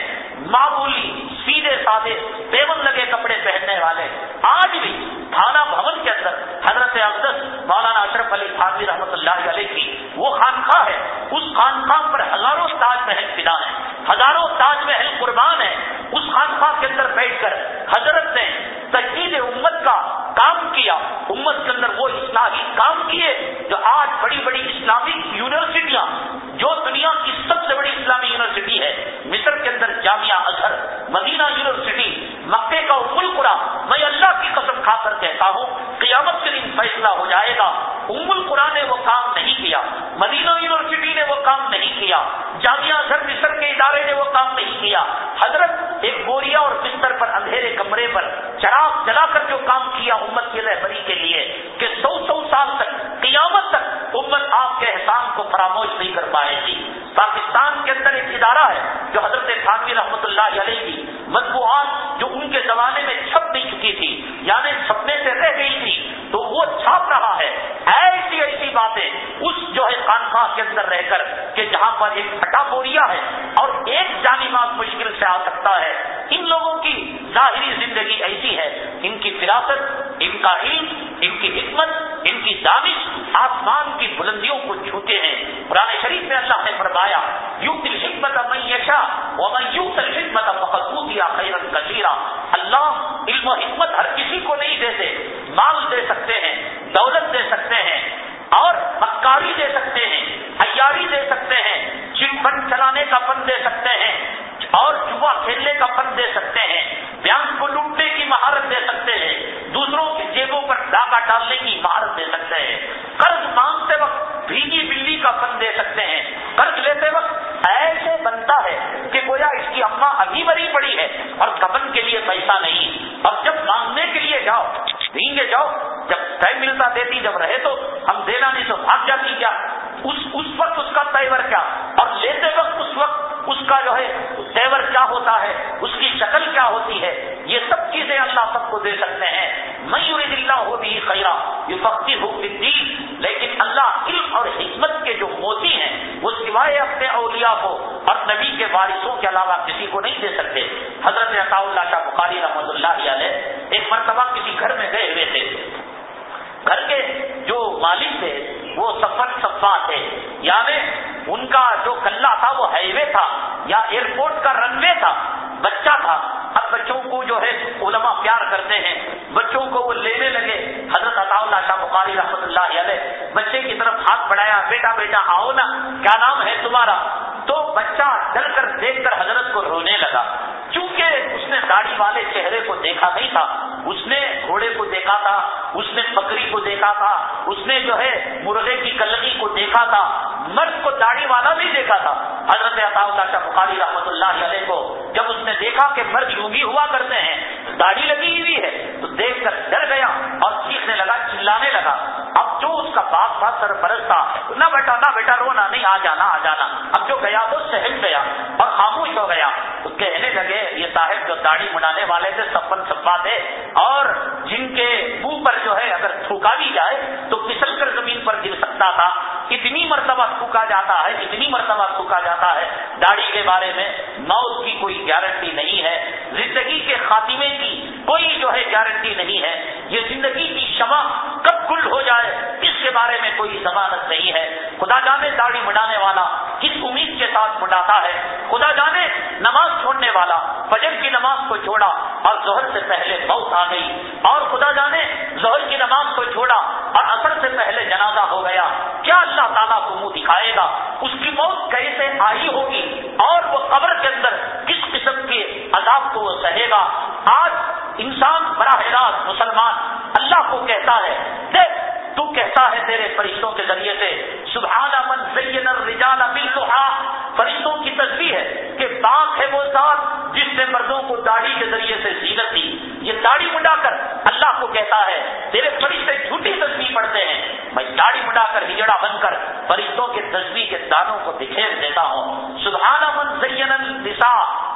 معمولی سیدھے سادے پیون لگے کپڑے پہننے والے آج بھی تھانہ بھون کے اندر حضرت اقدس مولانا اشرف علی خانوی رحمۃ اللہ علیہ کی وہ خانخواہ ہے۔ اس خانخواہ پر ہزاروں تاج محل فدا ہیں۔ ہزاروں تاج محل قربان ہے اس خانخواہ کے اندر بیٹھ کر حضرت نے تجدید امت کا کام کیا امت کے اندر وہ اسلامی کام کیے جو آج بڑی بڑی اسلامک یونیورسٹیاں جو دنیا کی سب سے بڑی اسلامی یونیورسٹی ہے مصر کے اندر جامعہ اظہر مدینہ یونیورسٹی مکے کا ام القرا میں اللہ کی قسم کھا کر کہتا ہوں قیامت کے دن فیصلہ ہو جائے گا ام القرا نے وہ کام نہیں کیا مدینہ یونیورسٹی نے وہ کام نہیں کیا جامعہ اظہر مصر کے ادارے نے وہ کام نہیں کیا حضرت ایک بوریا اور بستر پر اندھیرے کمرے پر چراغ جلا کر جو کام کیا امت کی رہبری کے لیے کہ سو سو سال تک قیامت تک امت آپ کے احسان کو فراموش نہیں کر پائے گی پاکستان کے اندر ایک ادارہ ہے جو حضرت خانوی رحمۃ اللہ علیہ کی مطبوعات جو ان کے زمانے میں چھپ نہیں چکی تھی یعنی چھپنے سے رہ گئی تھی تو وہ چھاپ رہا ہے ایسی ایسی باتیں اس جو ہے خانخواہ کے اندر رہ کر کہ جہاں پر ایک پھٹا بوریا ہے اور ایک جانی بات مشکل سے آ سکتا ہے ان لوگوں کی ظاہری زندگی ایسی ہے ان کی فراست ان کی حکمت، ان کی دانش آسمان کی بلندیوں کو چھوتے ہیں۔ قرآن شریف میں اللہ نے فرمایا یو تل حکمت میشا یو تل حکمت مقصود یا خیرت کثیرہ اللہ علم و حکمت ہر کسی کو نہیں دیتے، مال دے سکتے ہیں، دولت دے سکتے ہیں، اور مکاری دے سکتے ہیں عیاری دے سکتے ہیں چن فنڈ چلانے کا فن دے سکتے ہیں، اور جوا کھیلنے کا فن دے سکتے ہیں، بیان کو لوٹنے کی مہارت دے سکتے ہیں۔ ڈاکہ ڈالنے کی مہارت دے سکتے ہیں۔ قرض مانگتے وقت بھیگی بلی کا فن دے سکتے ہیں۔ قرض لیتے وقت ایسے بنتا ہے کہ گویا اس کی اما ابھی بری پڑی ہے اور کبن کے لیے پیسہ نہیں۔ اور جب مانگنے کے لیے جاؤ دیں جاؤ، جب ٹائم ملتا دیتی، جب رہے تو ہم دینا نہیں تو بھاگ جاتی کیا؟ اس اس وقت اس کا تیور کیا؟ اور لیتے وقت اس وقت اس کا جو ہے تیور کیا ہوتا ہے، اس کی شکل کیا ہوتی ہے، یہ سب چیزیں اللہ سب کو دے سکتے ہیں۔ میں اللہ ہو بھی خیرہ یہ فختی ہو لیکن اللہ علم اور حکمت کے جو موتی ہیں، وہ سوائے اپنے اولیاء کو اور نبی کے وارثوں کے علاوہ کسی کو نہیں دے سکتے۔ حضرت عطا اللہ شاہ بخاری رحمۃ اللہ علیہ ایک مرتبہ کسی گھر میں گئے ہوئے تھے۔ گھر کے جو مالک تھے وہ سفر سفا تھے۔ یعنی ان کا جو کلّا تھا وہ ہائی وے تھا یا ایئرپورٹ کا رن وے تھا۔ بچہ تھا۔ اب بچوں کو جو ہے علماء پیار کرتے ہیں۔ بچوں کو وہ لینے لگے۔ حضرت عطا اللہ شاہ بخاری رحمۃ اللہ علیہ بچے کی طرف ہاتھ بڑھایا، بیٹا بیٹا، آؤ نا۔ کیا نام ہے تمہارا؟ تو بچہ ڈر کر دیکھ کر حضرت کو رونے لگا۔ چونکہ اس نے داڑھی والے چہرے کو دیکھا نہیں تھا، اس نے گھوڑے کو دیکھا تھا، اس نے بکری کو دیکھا تھا، اس نے جو ہے مرغے کی کلگی کو دیکھا تھا۔ مرد کو داڑھی والا بھی دیکھا تھا۔ حضرت عطا اللہ شاہ بخاری رحمۃ اللہ علیہ کو جب اس نے دیکھا کہ مرد یوں ہوا کرتے ہیں داڑھی لگی ہوئی ہے۔ تو دیکھ کر ڈر گیا اور چیخنے لگا، چلانے لگا۔ اب جو اس کا باپ تھا، سرپرست تھا، نہ بیٹا نہ بیٹا، رونا نہیں، آ جانا آ جانا۔ اب جو گیا تو سہل گیا اور خاموش ہو گیا۔ تو کہنے لگے، یہ صاحب جو داڑھی بنانے والے تھے، سپن سپا تھے اور جن کے منہ پر جو ہے، اگر تھوکا بھی جائے، تو پھسل کر زمین پر گر سکتا تھا۔ اتنی مرتبہ تھوکا جاتا ہے، اتنی مرتبہ تھوکا جاتا ہے، داڑھی کے بارے میں موت کی کوئی گارنٹی نہیں ہے۔ زندگی کے خاتمے کی کوئی جو ہے گارنٹی نہیں ہے۔ یہ زندگی کی شمع کب گل ہو جائے، اس کے بارے میں کوئی ضمانت نہیں ہے۔ خدا جانے داڑھی مڈانے والا کس امید کے ساتھ مڈاتا ہے۔ خدا جانے نماز چھوڑنے والا، فجر کی نماز کو چھوڑا اور زہر سے پہلے موت آ گئی۔ اور خدا جانے زہر کی نماز کو چھوڑا اور اثر سے پہلے جنازہ ہو گیا۔ کیا اللہ تعالیٰ کو منہ دکھائے گا، اس کی موت کیسے آئی ہوگی؟ اور وہ قبر کے اندر کس قسم کے عذاب کو وہ سہے گا؟ آج انسان براہ راست مسلمان، اللہ کو کہتا ہے، دیکھ تو کہتا ہے تیرے فرشتوں کے ذریعے سے سبحان من زین الرجال بالضحى فرشتوں کی تصویر ہے کہ پاک ہے وہ ذات جس نے مردوں کو داڑھی کے ذریعے سے زینت دی۔ یہ داڑھی مڈا کر اللہ کو کہتا ہے، تیرے فرشتے جھوٹی تصویر پڑھتے ہیں۔ میں داڑھی مڈا کر ہجڑا بن کر فرشتوں کے تصویر کے دانوں کو بکھیر دیتا ہوں۔ سبحان من زین النساء۔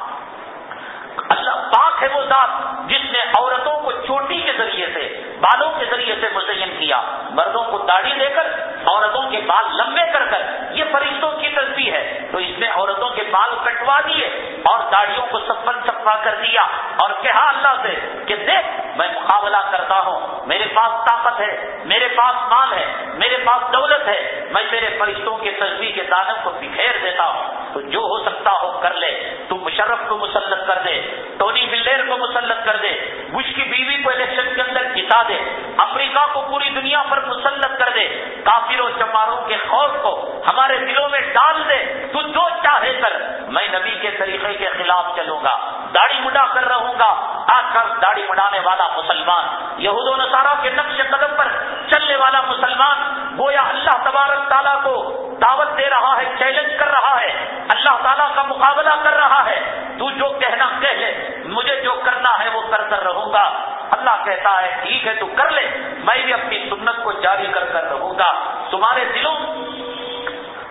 پاک ہے وہ ذات جس نے عورتوں کو چوٹی کے ذریعے سے، بالوں کے ذریعے سے مزین کیا۔ مردوں کو داڑھی دے کر، عورتوں کے بال لمبے کر کر، یہ فرشتوں کی تصویر ہے۔ تو اس نے عورتوں کے بال کٹوا دیے اور داڑھیوں کو سفل سفا کر دیا اور کہا اللہ سے کہ دیکھ، میں مقابلہ کرتا ہوں۔ میرے پاس طاقت ہے، میرے پاس مال ہے، میرے پاس دولت ہے۔ میں تیرے فرشتوں کے تصویر کے دانوں کو بکھیر دیتا ہوں، تو جو ہو سکتا ہو کر لے۔ تم مشرف کو مسلط کر دے، ٹونی بلڈیر کو مسلط کر دے، بش کی بیوی کو الیکشن کے اندر جتا دے، امریکہ کو پوری دنیا پر مسلط کر دے کافروں چماروں کے خوف کو ہمارے دلوں میں ڈال دے۔ تو جو چاہے کر، میں نبی کے طریقے کے خلاف چلوں گا، داڑھی مڈا کر رہوں گا۔ آج کل داڑھی مڈانے والا مسلمان، یہود و نصارہ کے نقش قدم پر چلنے والا مسلمان، گویا اللہ تبارک تعالیٰ کو دعوت دے رہا ہے، چیلنج کر رہا ہے، اللہ تعالیٰ کا مقابلہ کر رہا ہے۔ تو جو کہنا کہہ لے مجھے جو کرنا ہے وہ کر کر رہوں گا۔ اللہ کہتا ہے، ٹھیک ہے، تو کر لے۔ میں بھی اپنی سنت کو جاری کر کر رہوں گا۔ تمہارے دلوں،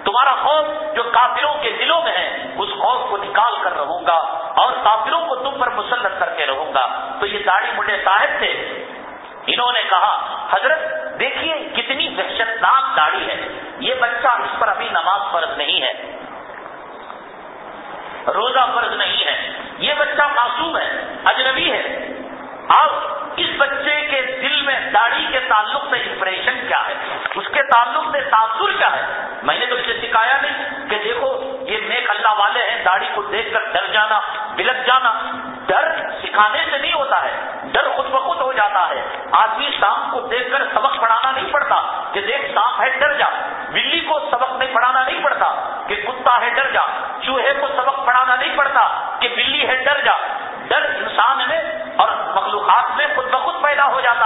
تمہارا خوف جو کافروں کے دلوں میں ہے، اس خوف کو نکال کر رہوں گا۔ اور کافروں کو تم پر مسلط کر کے رہوں گا۔ تو یہ داڑھی مڈے صاحب تھے۔ انہوں نے کہا، حضرت، دیکھیے کتنی دہشتناک ناک داڑھی ہے۔ یہ بچہ اس پر ابھی نماز فرض نہیں ہے۔ روزہ فرض نہیں ہے۔ یہ بچہ معصوم ہے، اجنبی ہے۔ اب اس بچے کے دل میں داڑھی کے تعلق سے امپریشن کیا ہے؟ اس کے تعلق سے تاثر کیا ہے؟ میں نے تو اسے سکھایا نہیں کہ دیکھو، یہ نیک اللہ والے ہیں، داڑھی کو دیکھ کر ڈر جانا، بلک جانا ڈر سکھانے سے نہیں ہوتا ہے، ڈر خود بخود ہو جاتا ہے۔ آدمی سانپ کو دیکھ کر سبق پڑھانا نہیں پڑتا کہ دیکھ سانپ ہے ڈر جا، بلی کو سبق نہیں پڑھانا نہیں پڑتا کہ کتا ہے ڈر جا، چوہے کو سبق پڑھانا نہیں پڑتا کہ بلی ہے ڈر جا۔ ڈر انسان میں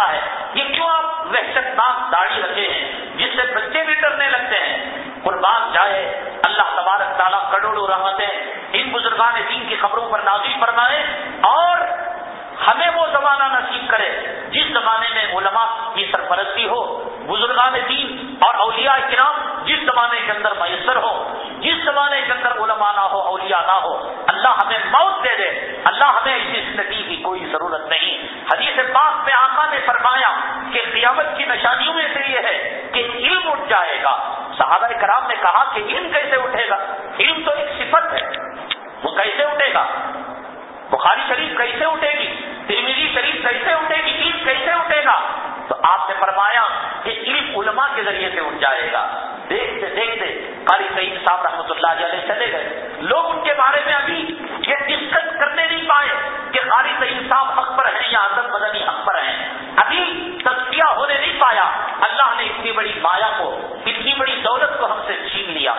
ہے۔ یہ کیوں آپ وحشت ناک داڑھی رکھے ہیں؟ جس سے بچے بھی ڈرنے لگتے ہیں۔ قربان جائے۔ اللہ تبارک تعالیٰ کروڑوں رحمتیں ان بزرگان دین کی خبروں پر نازی فرمائے اور ہمیں وہ زمانہ نصیب کرے جس زمانے میں علماء کی سرپرستی ہو، بزرگان دین اور اولیاء کرام جس زمانے کے اندر میسر ہو جس زمانے کے اندر علماء نہ ہو، اولیاء نہ ہو، اللہ ہمیں موت دے دے، اللہ ہمیں اسی زندگی کی کوئی ضرورت نہیں۔ حدیث پاک میں آقا نے فرمایا کہ قیامت کی نشانیوں میں سے یہ ہے کہ علم اٹھ جائے گا۔ صحابہ کرام نے کہا کہ علم کیسے اٹھے گا؟ علم تو ایک صفت ہے، وہ کیسے اٹھے گا؟ بخاری شریف کیسے اٹھے گی؟ ترمیری شریف کیسے اٹھے گی؟ علم کیسے اٹھے گا؟ تو آپ نے فرمایا کہ علم علماء کے ذریعے سے اٹھ جائے گا۔ دیکھتے دیکھتے قاری سعید صاحب رحمۃ اللہ علیہ چلے گئے۔ لوگ ان کے بارے میں ابھی یہ ڈسکس کرنے نہیں پائے کہ قاری سعید صاحب حق پر ہیں یا حضرت مدنی حق پر ہیں۔ ابھی تجزیہ ہونے نہیں پایا۔ اللہ نے اتنی بڑی مایا کو، اتنی بڑی دولت کو ہم سے چھین لیا۔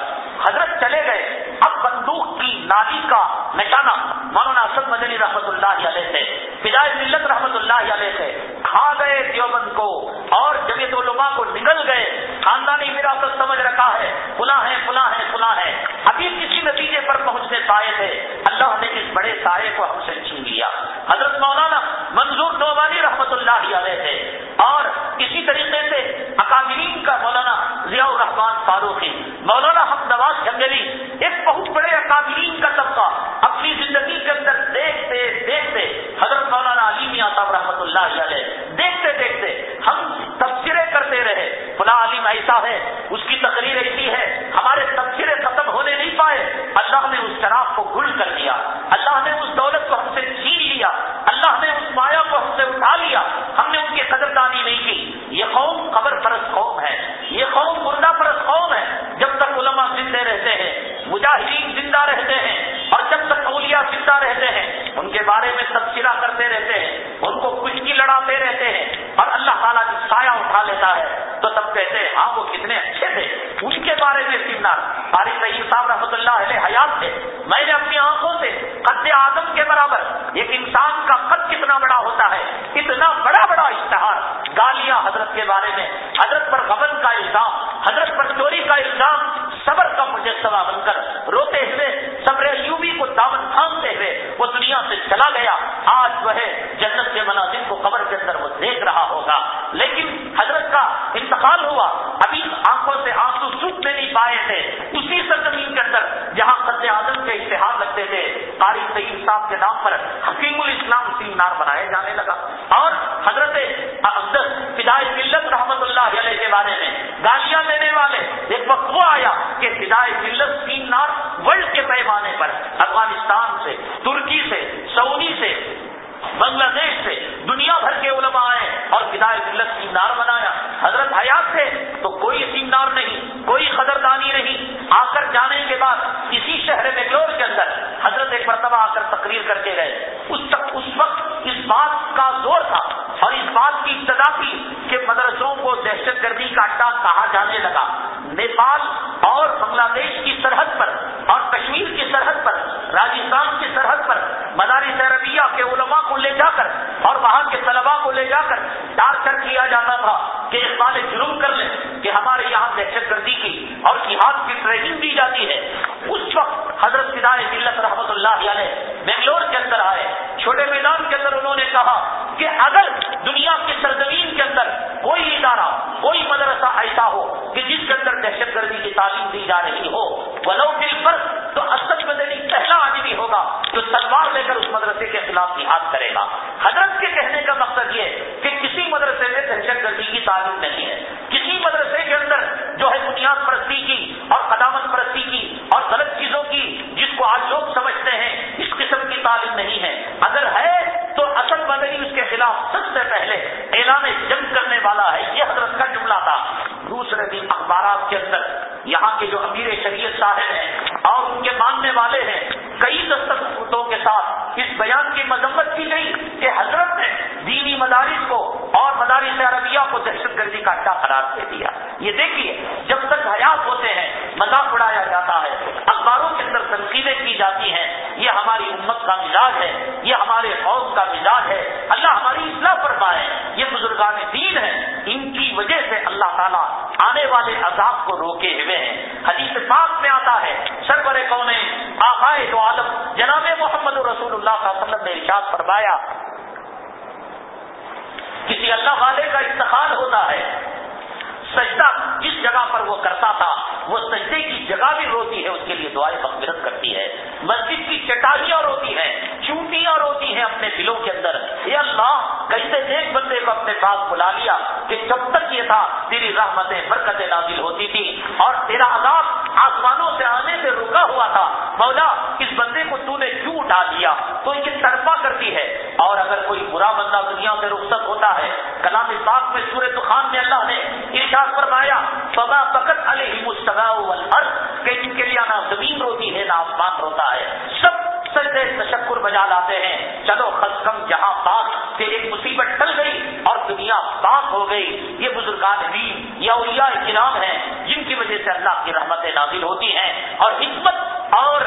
حضرت چلے گئے۔ اب بندوق کی نالی کا نشانہ، مولانا اسد مدنی رحمت اللہ علیہ سے فضائے ملت رحمت اللہ علیہ سے کھا گئے دیوبند کو اور جمعیت علماء کو نکل گئے، خاندانی وراثت سمجھ رکھا ہے، فلاں ہے فلاں ہے فلاں ہے ابھی کسی نتیجے پر پہنچنے پائے تھے اللہ نے اس بڑے سائے کو ہم سے چھین لیا۔ حضرت مولانا منظور نعمانی رحمت اللہ علیہ تھے۔ اور اسی طریقے سے اکادرین کا مولانا ضیاء الرحمان فاروقی، مولانا حق نواز جنگلی، ایک بہت بڑے اکادرین کا طبقہ اپنی زندگی کے اندر دیکھتے دیکھتے حضرت مولانا علی میاں صاحب رحمۃ اللہ علیہ دیکھتے دیکھتے ہم تبصرے کرتے رہے فلاں علیم ایسا ہے، اس کی تقریر ایسی ہے، ہمارے تبصرے ختم ہونے نہیں پائے۔ اللہ نے اس شراب کو گل کر دیا اللہ نے اس دولت کو ہم سے چھین لیا۔ نمایاں کو ہم سے اٹھا لیا۔ ہم نے ان کی قدردانی نہیں کی۔ یہ قوم قبر پرست قوم ہے۔ یہ قوم مردہ پرست قوم ہے۔ جب تک علماء زندے رہتے ہیں، مجاہدین زندہ رہتے ہیں اور جب تک اولیاء زندہ رہتے ہیں، ان کے بارے میں تبصرہ کرتے رہتے ہیں ان کو کچھ کی لڑاتے رہتے ہیں اور اللہ تعالیٰ جب سایہ اٹھا لیتا ہے تو تب کہتے ہیں ہاں وہ کتنے اچھے تھے ان کے بارے میں سمنار فارغ رحیم صاحب رحمۃ اللہ علیہ حیات سے، میں نے اپنی آنکھوں سے قد آدم کے برابر ایک انسان کا قد کتنا بڑا ہوتا ہے اتنا بڑا بڑا اشتہار، گالیاں حضرت کے بارے میں، حضرت پر غبن کا الزام، حضرت پر چوری کا الزام، صبر کا مجسمہ بن کر روتے ہوئے صبر یوبی کو دامن تھامتے ہوئے وہ دنیا سے چلا گیا آج وہ جنت کے مناظر کو قبر کے اندر وہ دیکھ رہا ہوگا لیکن حضرت کا انتقال ہوا ابھی آنکھوں سے آنسو سوکھنے نہیں پائے تھے اسی سرزمین کے اندر جہاں قد اعظم کے اشتہار لگتے تھے قاری سعید صاحب کے نام پر حکیم الاسلام سیمینار بنایا جانے لگا اور حضرت فدائے ملت رحمت اللہ علیہ کے بارے میں گالیاں دینے والے ایک وقت وہ آیا کہ فدائے ملت سیمینار ورلڈ کے پیمانے پر افغانستان سے ترکی سے سعودی سے بنگلہ دیش سے دنیا بھر کے علماء آئے اور ہدایت ملت سیمنار بنایا حضرت حیات سے تو کوئی سیمنار نہیں کوئی قدردانی نہیں آ کر جانے کے بعد اسی شہر بنگلور کے اندر حضرت ایک مرتبہ آ کر تقریر کر کے گئے اس تک اس وقت اس بات کا زور تھا اور اس بات کی ابتدا کی کہ مدرسوں کو دہشت گردی کا اڈا کہا جانے لگا۔ نیپال اور بنگلہ دیش کی سرحد پر اور کشمیر کی سرحد پر، راجستھان کی سرحد پر، مدارس عربیہ کے علماء کو لے جا کر اور وہاں کے طلباء کو لے جا کر ٹارچر کیا جاتا تھا کہ اقبال جرم کر لیں کہ ہمارے یہاں دہشت گردی کی اور جہاد کی ٹریننگ دی جاتی ہے اس وقت حضرت فدائے ملت رحمت اللہ علیہ بنگلور کے اندر آئے چھوٹے میدان کے اندر انہوں نے کہا کہ اگر دنیا کی سرزمین کے اندر کوئی ادارہ کوئی مدرسہ ایسا ہو کہ جس کے اندر دہشت گردی کی تعلیم دی جا رہی ہو ولو دل پر تو اسد مدنی پہلا آدمی ہوگا جو تلوار لے کر اس مدرسے کے خلاف جہاد کرے گا حضرت کے کہنے کا مقصد یہ کہ کسی مدرسے میں دہشت گردی کی تعلیم نہیں ہے کسی مدرسے کے اندر جو ہے بنیاد پرستی کی اور قدامت پرستی کی اور غلط چیزوں کی جس کو آج لوگ سمجھتے ہیں اس قسم کی تعلیم نہیں ہے اگر ہے تو اصل مدنی اس کے خلاف سب سے پہلے اعلان جنگ کرنے والا ہے یہ حضرت کا جملہ تھا دوسرے دن اخبارات کے اندر یہاں کے جو امیر شریعت صاحب ہیں اور ان کے ماننے والے ہیں کئی دستخطوں کے ساتھ اس بیان کی مذمت کی گئی کہ حضرت نے دینی مدارس کو اور مدارس عربیہ کو دہشت گردی کا اڈا قرار دے دیا یہ دیکھیے جب تک حیات ہوتے ہیں مذاق اڑایا جاتا ہے اخباروں کے اندر تنقیدیں کی جاتی ہیں یہ ہماری امت کا مزاج ہے یہ ہمارے قوم کا مزاج ہے اللہ ہماری اصلاح پر پائے یہ بزرگان دین ہے ان کی وجہ سے اللہ تعالیٰ آنے والے عذاب کو روکے ہوئے ہیں حدیث پاک میں آتا ہے سربر کون آخائے تو عالم جناب محمد رسول اللہ علیہ وسلم نے ارشاد فرمایا، کسی اللہ والے کا استقال ہوتا ہے، سجدہ جس جگہ پر وہ کرتا تھا، وہ سجدے کی جگہ بھی روتی ہے، اس کے لیے دعائیں مغفرت کرتی ہے۔ مسجد کی چٹائیاں روتی ہیں، چونٹیاں روتی ہیں اپنے دلوں کے اندر۔ یہ اللہ، کیسے ایک بندے کو اپنے پاس بلا لیا کہ جب تک یہ تھا تیری رحمتیں، برکتیں نازل ہوتی تھی اور تیرا عذاب آسمانوں سے آنے سے رکا ہوا تھا۔ مولا، اس بندے کو تو نے کیوں اٹھا دیا تو یہ تڑپا کرتی ہے؟ اور اگر کوئی برا بندہ دنیا سے رخصت ہوتا ہے، کلام پاک میں سورہ دخان میں اللہ نے ارشاد فرمایا، فما فقط علیہ مستغا کہ جن کے لیے نہ زمین روتی ہے، نہ آسمان روتا ہے۔ سب سجدے تشکر بجا لاتے ہیں۔ چلو خسکم جہاں پاک سے ایک مصیبت ٹل گئی۔ دنیا پاک ہو گئی، یہ بزرگان دین یا اولیاء کرام ہیں، جن کی وجہ سے اللہ کی رحمتیں نازل ہوتی ہیں اور حکمت اور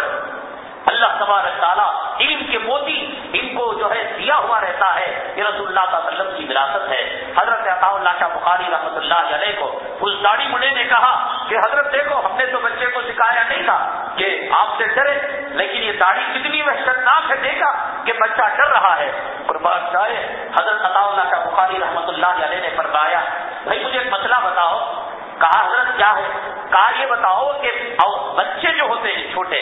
اللہ تبارک تعالیٰ علم کے موتی ان کو جو ہے دیا ہوا رہتا ہے یہ رسول اللہ صلی اللہ علیہ وسلم کی وراثت ہے۔ حضرت عطا اللہ شاہ بخاری رحمۃ اللہ علیہ کو اس داڑھی مڑے نے کہا کہ حضرت دیکھو، ہم نے تو بچے کو سکھایا نہیں تھا کہ آپ سے ڈرے، لیکن یہ داڑھی کتنی وحشتناک ہے دیکھا کہ بچہ ڈر رہا ہے۔ قربان چاہے حضرت عطا اللہ شاہ بخاری رحمۃ اللہ علیہ نے فرمایا، بھائی مجھے ایک مسئلہ بتاؤ۔ کہا، حضرت کیا ہے؟ کہا، یہ بتاؤ کہ بچے جو ہوتے ہیں، چھوٹے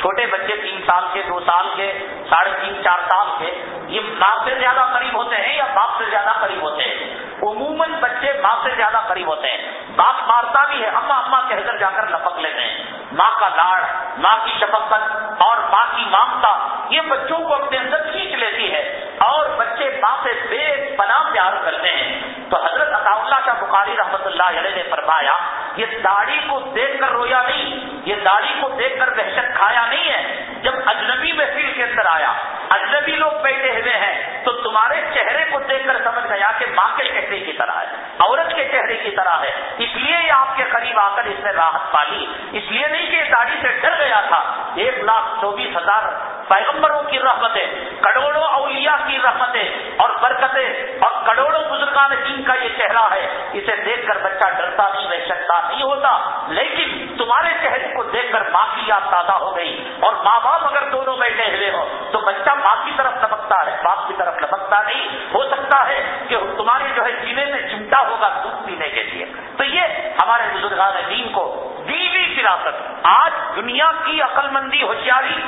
چھوٹے بچے تین سال کے، دو سال کے، ساڑھے تین، چار سال کے، یہ ماں سے زیادہ قریب ہوتے ہیں یا باپ سے زیادہ قریب ہوتے ہیں؟ عموماً بچے ماں سے زیادہ قریب ہوتے ہیں۔ باپ مارتا بھی ہے، اما اما کہہ کر جا کر لپک لیتے ہیں۔ ماں کا لاڑ، ماں کی شفقت اور ماں کی مامتا، یہ بچوں کو اپنے اندر کھینچ لیتی ہے۔ اور بچے ماں سے بے پناہ پیار کرتے ہیں۔ تو حضرت عطا اللہ کا بخاری رحمت اللہ علیہ نے فرمایا، یہ داڑھی کو دیکھ کر رویا نہیں، یہ داڑھی کو دیکھ کر دہشت کھایا نہیں ہے. جب اجنبی محفل کے اندر آیا، اجنبی لوگ بیٹھے ہوئے ہیں، تو تمہارے چہرے کو دیکھ کر سمجھ گیا کہ ماں کے چہرے کی طرح ہے، عورت کے چہرے کی طرح ہے، اس لیے یہ آپ کے قریب آ کر اس نے راحت پالی اس لیے نہیں کہ داڑھی سے ڈر گیا تھا۔ ایک لاکھ چوبیس ہزار پیغمبروں کی رحمتیں، کروڑوں اولیاء کی رحمتیں اور برکتیں اور کروڑوں بزرگان جن کا یہ چہرہ ہے۔ اسے دیکھ کر بچہ ڈرتا نہیں رہ سکتا نہیں ہوتا، لیکن تمہارے چہرے کو دیکھ کر ماں کی یاد تازہ ہو گئی۔ اور ماں باپ اگر دونوں بیٹھے ہوئے ہو تو بچہ ماں کی طرف لپکتا ہے، باپ کی طرف لپکتا نہیں۔ ہو سکتا ہے کہ تمہارے جو ہے سینے میں چمٹا ہوگا دودھ پینے کے لیے۔ تو یہ ہمارے بزرگان دین کو بیوی فراست آج دنیا کی عقل مندی ہوشیاری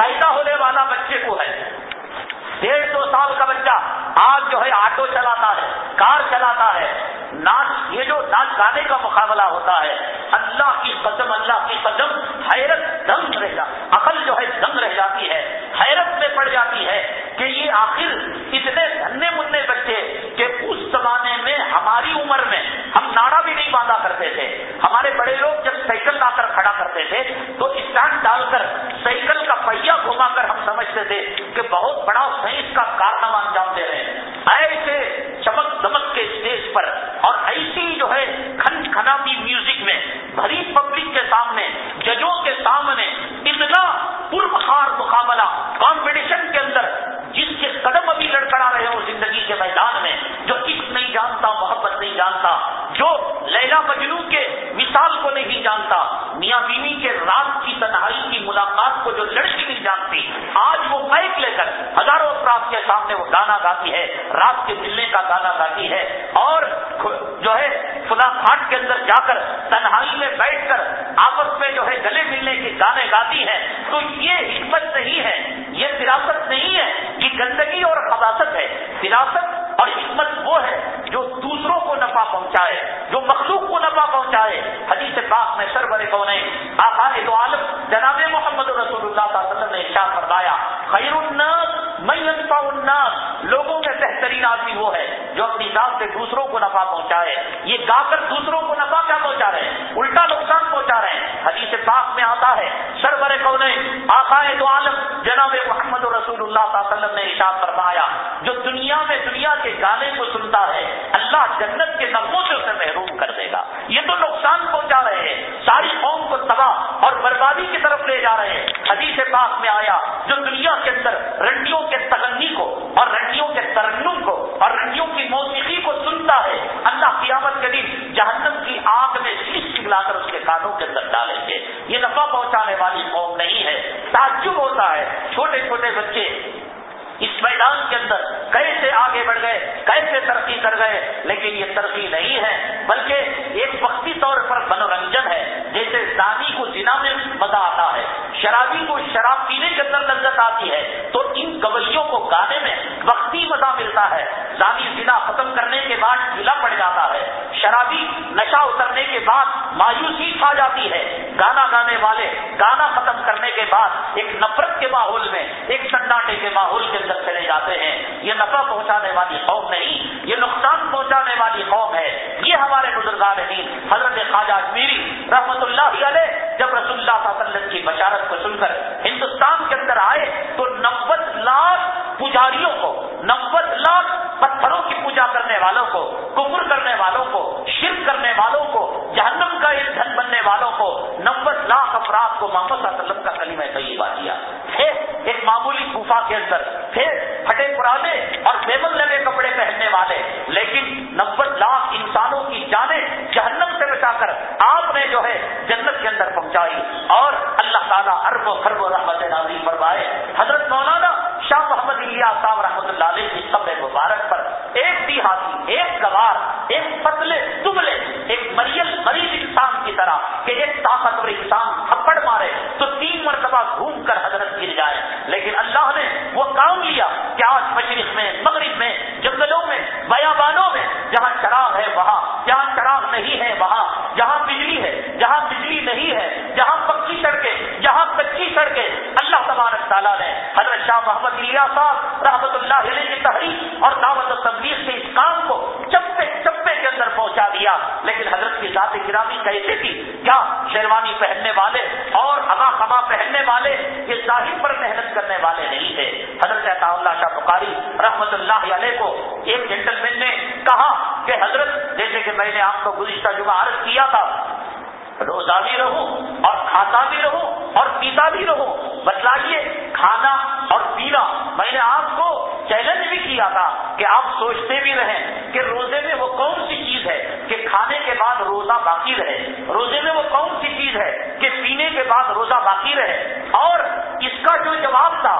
پیدا ہونے والا بچے کو ہے۔ ڈیڑھ سو سال کا بچہ آج جو ہے آٹو چلاتا ہے، کار چلاتا ہے۔ ناچ یہ جو ناچ گانے کا مقابلہ ہوتا ہے، اللہ کی قدم اللہ کی قدم حیرت دم رہ جا، عقل جو ہے دم رہ جاتی ہے، حیرت میں پڑ جاتی ہے کہ یہ آخر اتنے دھنے مننے بچے کہ اس زمانے میں، ہماری عمر میں ہم ناڑا بھی نہیں باندھا کرتے تھے۔ ہمارے بڑے لوگ جب سائیکل لا کر کھڑا کرتے تھے، تو اسٹینڈ ڈال کر سائیکل کا پہیا گھما کر ہم سمجھتے تھے کہ بہت بڑا سائنس کا کارنامہ انجام دے رہے ہیں۔ ایسے بھری پبلک کے سامنے، ججوں کے سامنے اتنا پرمخار مقابلہ کمپٹیشن کے اندر، جس کے قدم ابھی لڑکڑا رہے ہو زندگی کے میدان میں، جو عشق نہیں جانتا، محبت نہیں جانتا، جو لیلا مجنو کے مثال کو نہیں جانتا، میاں بیوی کے رات کی تنہائی کی ملاقات کو جو لڑکی نہیں جانتی، آج وہ مائک لے کر ہزاروں افراد کے سامنے وہ گانا گاتی ہے، رات کے ملنے کا گانا گاتی ہے، اور جو ہے فلاں گھاٹ کے اندر جا کر تنہائی میں بیٹھ کر آپس میں جو ہے گلے ملنے کے گانے گاتی ہے تو یہ حکمت نہیں ہے، یہ فراست نہیں ہے کہ گندگی اور خباست ہے۔ فراست اور حکمت وہ ہے جو دوسروں کو نفع پہنچائے، جو مخلوق کو نفع پہنچائے۔ حدیث پاک میں سر بڑے کو نہیں دو عالم جناب محمد رسول اللہ صلی اللہ علیہ وسلم نے ارشاد فرمایا، خیر الناس میں الناس۔ لوگوں میں بہترین آدمی وہ ہے جو اپنی ذات سے دوسروں کو نفع پہنچائے۔ ہیں۔ یہ گا کر دوسروں کو نفع کیا پہنچا رہے ہیں؟ الٹا نقصان پہنچا رہے ہیں۔ حدیث پاک میں آتا ہے سر بڑے کو نہیں دو عالم، جناب محمد رسول اللہ صلی اللہ علیہ وسلم نے ارشاد فرمایا، جو دنیا میں دنیا کے گانے کو سنتا ہے، اللہ جنت کے نغموں سے اسے محروم کر دے گا۔ یہ تو نقصان پہنچا رہے ہیں۔ ساری قوم کو تباہ اور بربادی کی طرف لے جا رہے ہیں۔ حدیث پاک میں آیا، جو دنیا کے اندر رنڈیوں کے تغنی کو اور رنڈیوں کے ترنم کو اور رنڈیوں کی موسیقی کو سنتا ہے اللہ قیامت کے دن جہنم کی آگ میں شیش پگلا کر اس کے کانوں کے اندر ڈالیں گے۔ یہ نفع پہنچانے والی قوم نہیں ہے۔ تعجب ہوتا ہے۔ چھوٹے چھوٹے بچے اس میدان کے اندر کیسے آگے بڑھ گئے، کیسے ترقی کر گئے، لیکن یہ ترقی نہیں ہے، بلکہ ایک وقتی طور پر منورنجن ہے، جیسے دانی کو جنا میں مزہ آتا ہے، شرابی کو شراب پینے کے اندر لذت آتی ہے، تو ان قبلیوں کو گانے میں وقتی مزہ ملتا ہے۔ دانی جنا ختم کرنے کے بعد ڈھیلا پڑ جاتا ہے شرابی نشہ اترنے کے بعد مایوسی کھا جاتی ہے۔ گانا گانے والے گانا ختم کرنے کے بعد ایک نفرت کے ماحول میں، ایک سناٹے کے ماحول کے اندر چلے جاتے ہیں۔ یہ نفع پہنچانے والی قوم نہیں، یہ نقصان پہنچانے والی قوم ہے۔ یہ ہمارے بزرگان دین، حضرت خواجہ اجمیری رحمت اللہ علیہ، جب رسول اللہ صلی اللہ علیہ وسلم کی بشارت کو سن کر ہندوستان کے اندر آئے تو نوت لاکھ پجاریوں کو نوت لاکھ پتھروں کی پوجا کرنے والوں کو کفر کرنے والوں کو شرک کرنے والوں کو جہنم کا ایک دھن بننے والوں کو نوت لاکھ افراد کو محمد صلی اللہ علیہ وسلم کا کلمہ طیبہ دیا۔ پھر ایک معمولی گوفا کے اندر، پھر پھٹے پرانے اور بیمن لگے کپڑے پہننے والے۔ لیکن نبے لاکھ انسانوں کی جانیں جہنم سے بچا کر آپ نے جو ہے جنت کے اندر پہنچائی اور اللہ تعالیٰ ارب و خرب و رحمت نازی فرمائے حضرت مولانا شاہ محمد صاحب رحمۃ اللہ علیہ کی سب مبارک پر ایک دیہاتی ایک گوار ایک پتلے دبلے ایک مریل مریض انسان کی طرح کہ ایک طاقتور انسان تھپڑ مارے تو تین مرتبہ گھوم کر حضرت گر جائے لیکن اللہ نے وہ کام لیا کہ آج مشرق میں مغرب میں جنگلوں میں بیابانوں میں جہاں چراغ ہے وہاں جہاں چراغ نہیں ہے وہاں شاہ صاحب رحمت اللہ علیہ کی تحریر اور دعوت و تبلیغ سے اس کام کو چپے چپے کے اندر پہنچا دیا۔ لیکن حضرت کی ذات گرامی کیسے تھی؟ کیا شیروانی پہننے والے اور اما خما پہننے والے یہ ظاہر پر محنت کرنے والے نہیں تھے؟ حضرت عطا اللہ شاہ بخاری رحمت اللہ علیہ کو ایک جینٹل مین نے کہا کہ حضرت، جیسے کہ میں نے آپ کو گزشتہ جمعہ عرض کیا تھا، روزہ بھی رہوں اور کھاتا بھی رہوں اور پیتا بھی رہوں بتلائیے میں نے آپ کو چیلنج بھی کیا تھا کہ آپ سوچتے بھی رہیں کہ روزے میں وہ کون سی چیز ہے کہ کھانے کے بعد روزہ باقی رہے؟ روزے میں وہ کون سی چیز ہے کہ پینے کے بعد روزہ باقی رہے؟ اور اس کا جو جواب تھا،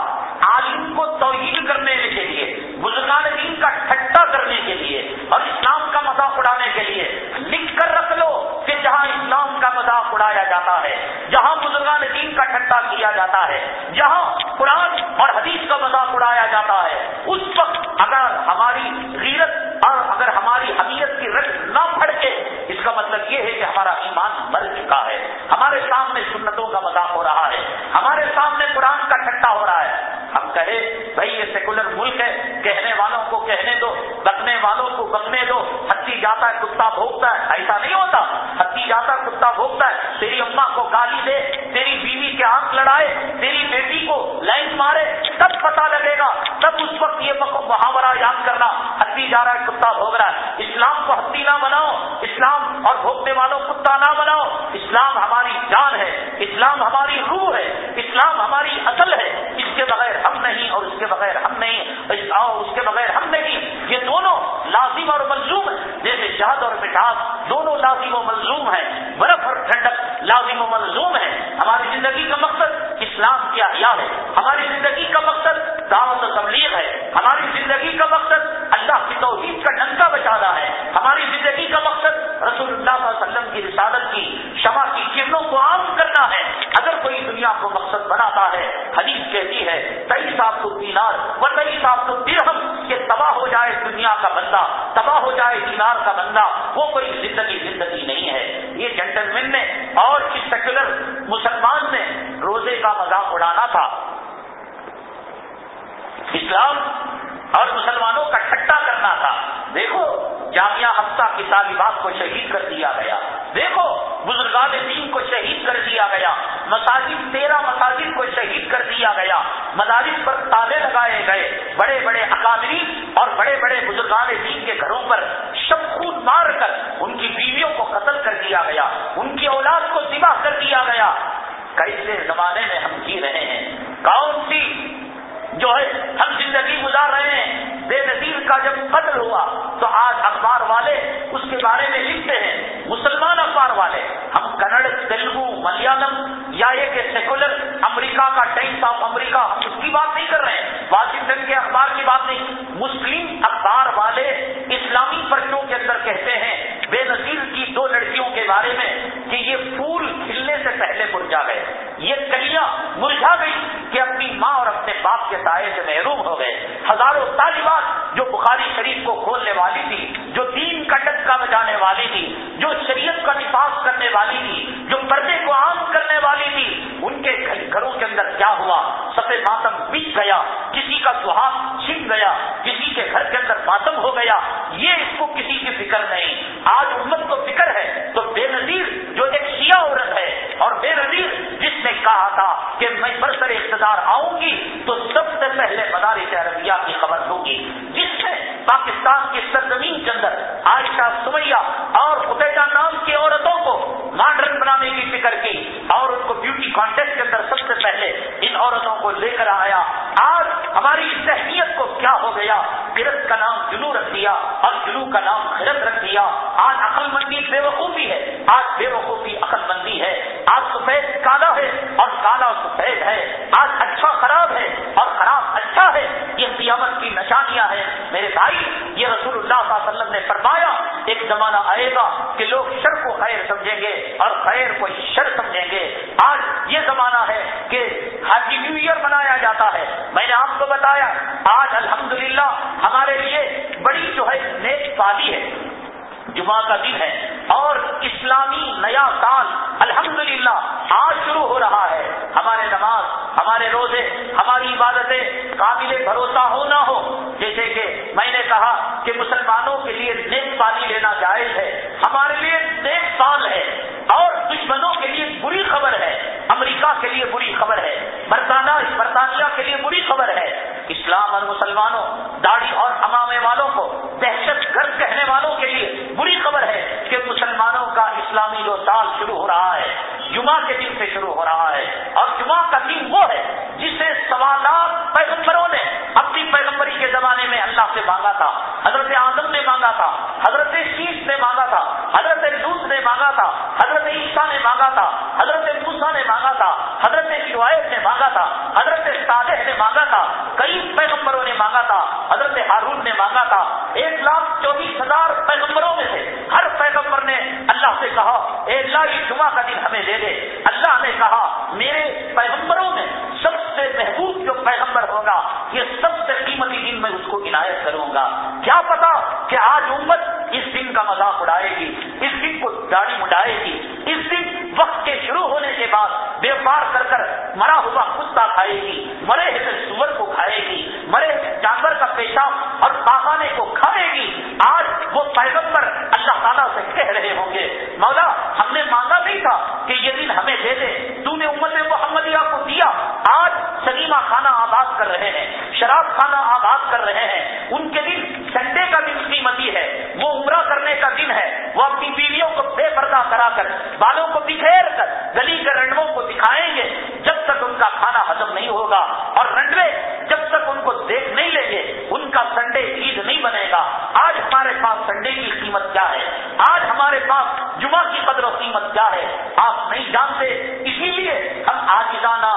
عالم کو توہین کرنے کے لیے بزرگان دین کا ٹھٹا کرنے کے لیے اور اسلام کا مذاق اڑانے کے لیے لکھ کر رکھ لو کہ جہاں اسلام کا مذاق اڑایا جاتا ہے، جہاں بزرگان دین کا ٹھٹا کیا جاتا ہے، جہاں قرآن اور حدیث کا مذاق اڑایا جاتا ہے اس وقت اگر ہماری غیرت اور اگر ہماری حمیت کی رٹ نہ پھڑ کے اس کا مطلب یہ ہے کہ ہمارا ایمان مر چکا ہے۔ ہمارے سامنے سنتوں کا مذاق ہو رہا ہے۔ ہمارے سامنے قرآن کا ٹھٹا ہو رہا ہے۔ ہم کہے، بھائی یہ سیکولر ملک ہے، کہنے والوں کو کہنے دو، بکنے والوں کو بکنے دو۔ ہتھی جاتا ہے، کتا بھوکتا ہے۔ ایسا نہیں ہوتا۔ ہتھی جاتا ہے، کتا بھوکتا ہے۔ تیری اما کو گالی دے، تیری بیوی کے آنکھ لڑائے تیری بیٹی کو لائن مارے تب پتا لگے گا تب اس وقت یہ محاورہ یاد کرنا ہتھی جا رہا ہے، کتا بھوگ رہا ہے۔ اسلام کو ہتھی نہ بناؤ، اسلام اور بھوکنے والوں کتا نہ بناؤ۔ اسلام ہماری جان ہے، اسلام ہماری روح ہے، اسلام ہماری اصل ہے۔ اس کے بغیر ہم نہیں اور اس کے بغیر ہم نہیں۔ اور اس کے بغیر ہم نہیں۔ یہ دونوں لازم اور ملزوم ہیں۔ جیسے شہد اور مٹھاس دونوں لازم و ملزوم ہیں۔ برف اور ٹھنڈک لازم و ملزوم ہے ہماری زندگی کا مقصد اسلام کی احیاء ہے۔ ہماری زندگی کا مقصد دعوت و ہماری زندگی کا مقصد اللہ کی توحید کا ڈنکا بچانا ہے۔ ہماری زندگی کا مقصد رسول اللہ صلی اللہ علیہ وسلم کی رسالت کی شمع کی کرنوں کو عام کرنا ہے۔ اگر کوئی دنیا کو مقصد بناتا ہے، حدیث کہتی ہے کئی صاحب کو دینار و کئی صاحب کو درہم کہ تباہ ہو جائے دنیا کا بندہ، تباہ ہو جائے دینار کا بندہ، وہ کوئی زندگی زندگی نہیں ہے۔ یہ جنٹل مین نے اور اس سیکولر مسلمان نے روزے کا مذاق اڑانا تھا۔ اسلام اور مسلمانوں کا ٹھٹا کرنا تھا۔ دیکھو، جامعہ ہفتہ کی طالبات کو شہید کر دیا گیا۔ دیکھو، بزرگان دین کو شہید کر دیا گیا۔ مساجد، تیرہ مساجد کو شہید کر دیا گیا۔ مدارس پر تالے لگائے گئے۔ بڑے بڑے اکادری اور بڑے بڑے بزرگان دین کے گھروں پر شب خود مار کر ان کی بیویوں کو قتل کر دیا گیا۔ ان کی اولاد کو ذبح کر دیا گیا۔ کیسے زمانے میں ہم جی رہے ہیں؟ کون سی جو ہے، ہم زندگی گزار رہے ہیں۔ بے نظیر کا جب قتل ہوا، تو آج اخبار والے اس کے بارے میں لکھتے ہیں، مسلمان اخبار والے، ہم کنڑ تیلگو ملیالم یا ایک سیکولر امریکہ کا ٹائمس آف امریکہ، ہم اس کی بات نہیں کر رہے ہیں۔ واشنگٹن کے اخبار کی بات نہیں۔ مسلم اخبار والے اسلامی پرچوں کے اندر کہتے ہیں، بے نظیر کی دو لڑکیوں کے بارے میں کہ یہ پھول کھلنے سے پہلے مرجا گئے۔ یہ کلیاں مرجھا گئی کہ اپنی ماں اور اپنے باپ کے سائے سے محروم ہو گئے۔ ہزاروں طالبات جو بخاری شریف کو کھولنے والی تھی، جو دین کا ڈٹکا بجانے والی تھی، جو شریعت کا نفاذ کرنے والی تھی، جو پردے کو عام کرنے والی تھی، ان کے گھروں کے اندر کیا ہوا؟ سفید ماتم بیت گیا، کسی کا سہاگ چھن گیا، کسی کے گھر کے اندر ماتم ہو گیا۔ یہ اس کو کسی کی فکر نہیں۔ آج امت کو فکر ہے تو بے نظیر جو ایک شیعہ عورت ہے اور بے نظیر کہا تھا کہ میں برسر اقتدار آؤں گی تو سب سے پہلے مدارس عربیہ کی خبر ہوگی، جس نے پاکستان کی سرزمین کے اندر عائشہ سمیا اور خطیجہ نام کی عورتوں کو ماڈرن بنانے کی فکر کی اور ان کو بیوٹی کانٹیکٹ کے اندر سب سے پہلے ان عورتوں کو لے کر آیا۔ آج ہماری ذہنیت کو کیا ہو گیا؟ کرت کا نام جنو رکھ دیا اور جنو کا نام خرت رکھ دیا۔ آج عقل مندی بے وقوفی ہے آج بے وقوفی عقل مندی ہے آج سفید کالا ہے اور کالا سفید ہے آج اچھا خراب ہے اور خراب اچھا ہے، یہ قیامت کی نشانیاں ہیں۔ میرے بھائی، یہ رسول اللہ صلی اللہ علیہ وسلم نے فرمایا، ایک زمانہ آئے گا کہ لوگ شر کو خیر سمجھیں گے اور خیر کو شر سمجھیں گے۔ آج یہ زمانہ ہے کہ ہیپی نیو ایئر منایا جاتا ہے۔ میں نے آپ کو بتایا، آج الحمدللہ ہمارے لیے بڑی جو ہے نیک پالی ہے، جمعہ کا دن ہے۔ اور اسلامی نیا سال، الحمدللہ آج شروع ہو رہا ہے ہمارے نماز ہمارے روزے، ہماری عبادتیں قابل بھروسہ ہو نہ ہو جیسے کہ میں نے کہا کہ مسلمانوں کے لیے نیک پانی لینا جائز ہے، ہمارے لیے نیک سال ہے، اور دشمنوں کے لیے بری خبر ہے، امریکہ کے لیے بری خبر ہے، برطانیہ برطانیہ کے لیے بری خبر ہے۔ اسلام اور مسلمانوں، داڑھی اور امامے والوں کو دہشت حکیم وہ ہے جسے سوالات پیغمبروں نے اپنی پیغمبری کے زمانے میں اللہ سے مانگا تھا، حضرت آدم نے مانگا تھا، حضرت شیش نے مانگا تھا، حضرت لوت نے مانگا تھا، حضرت عیسیٰ نے مانگا تھا، حضرت موسا نے مانگا تھا، حضرت شعیب نے مانگا تھا، حضرت صالح نے مانگا تھا، کئی پیغمبروں نے مانگا تھا حضرت ہارون نے مانگا تھا ایک لاکھ چوبیس ہزار پیغمبروں میں سے ہر پیغمبر نے اللہ سے کہا اے اللہ یہ جمعہ کا دن ہمیں دے دے اللہ نے کہا میرے پیغمبروں میں سب سے محبوب جو پیغمبر ہوگا یہ سب سے قیمتی دن میں اس کو عنایت کروں گا کیا پتا کہ آج امت اس دن کا مذاق اڑائے گی اس دن کو داڑھی مڈائے گی اس دن وقت کے شروع ہونے کے بعد ویپار کر کر مرا ہوا کتا کھائے گی مرے ہوئے سور کو کھائے گی مرے جانور کا پیشاب اور پاخانے کو کھائے گی آج وہ پیغمبر اللہ تعالیٰ سے کہہ رہے ہوں گے، مولا، ہم نے مانگا نہیں تھا کہ یہ دن ہمیں دے دے، تو نے امت محمدیہ کو دیا۔ آج سلیما کھانا آباد کر رہے ہیں، شراب کھانا آباد کر رہے ہیں۔ ان کے دن سنڈے کا دن قیمتی ہے، وہ عمرہ کرنے کا دن ہے۔ وہ اپنی بیویوں کو بے پردہ کرا کر، بالوں کو بکھیر کر گلی کے رنڈوں کو دکھائیں گے جب تک ان کا کھانا ہزم نہیں ہوگا اور رنڈوے جب تک ان کو دیکھ نہیں لیں گے ان کا سنڈے عید نہیں بنے گا آج ہمارے پاس سنڈے کی قیمت کیا ہے آج ہمارے پاس جمعہ کی قدر و قیمت کیا ہے؟ آپ نہیں جانتے، اسی لیے ہم آج جانا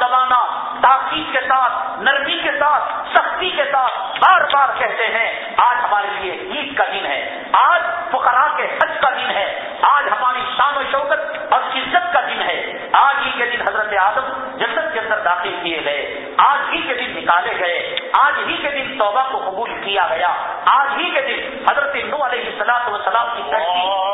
دبانا تاخیر کے ساتھ، نرمی کے ساتھ، سختی کے ساتھ بار بار کہتے ہیں، آج ہمارے لیے عید کا دن ہے، آج فقراء کے حج کا دن ہے، آج ہماری شان و شوکت اور عزت کا دن ہے۔ آج ہی کے دن حضرت آدم جنت کے اندر داخل کیے گئے، آج ہی کے دن نکالے گئے، آج ہی کے دن توبہ کو قبول کیا گیا، آج ہی کے دن حضرت نو علیہ السلام وسلام کی کشتی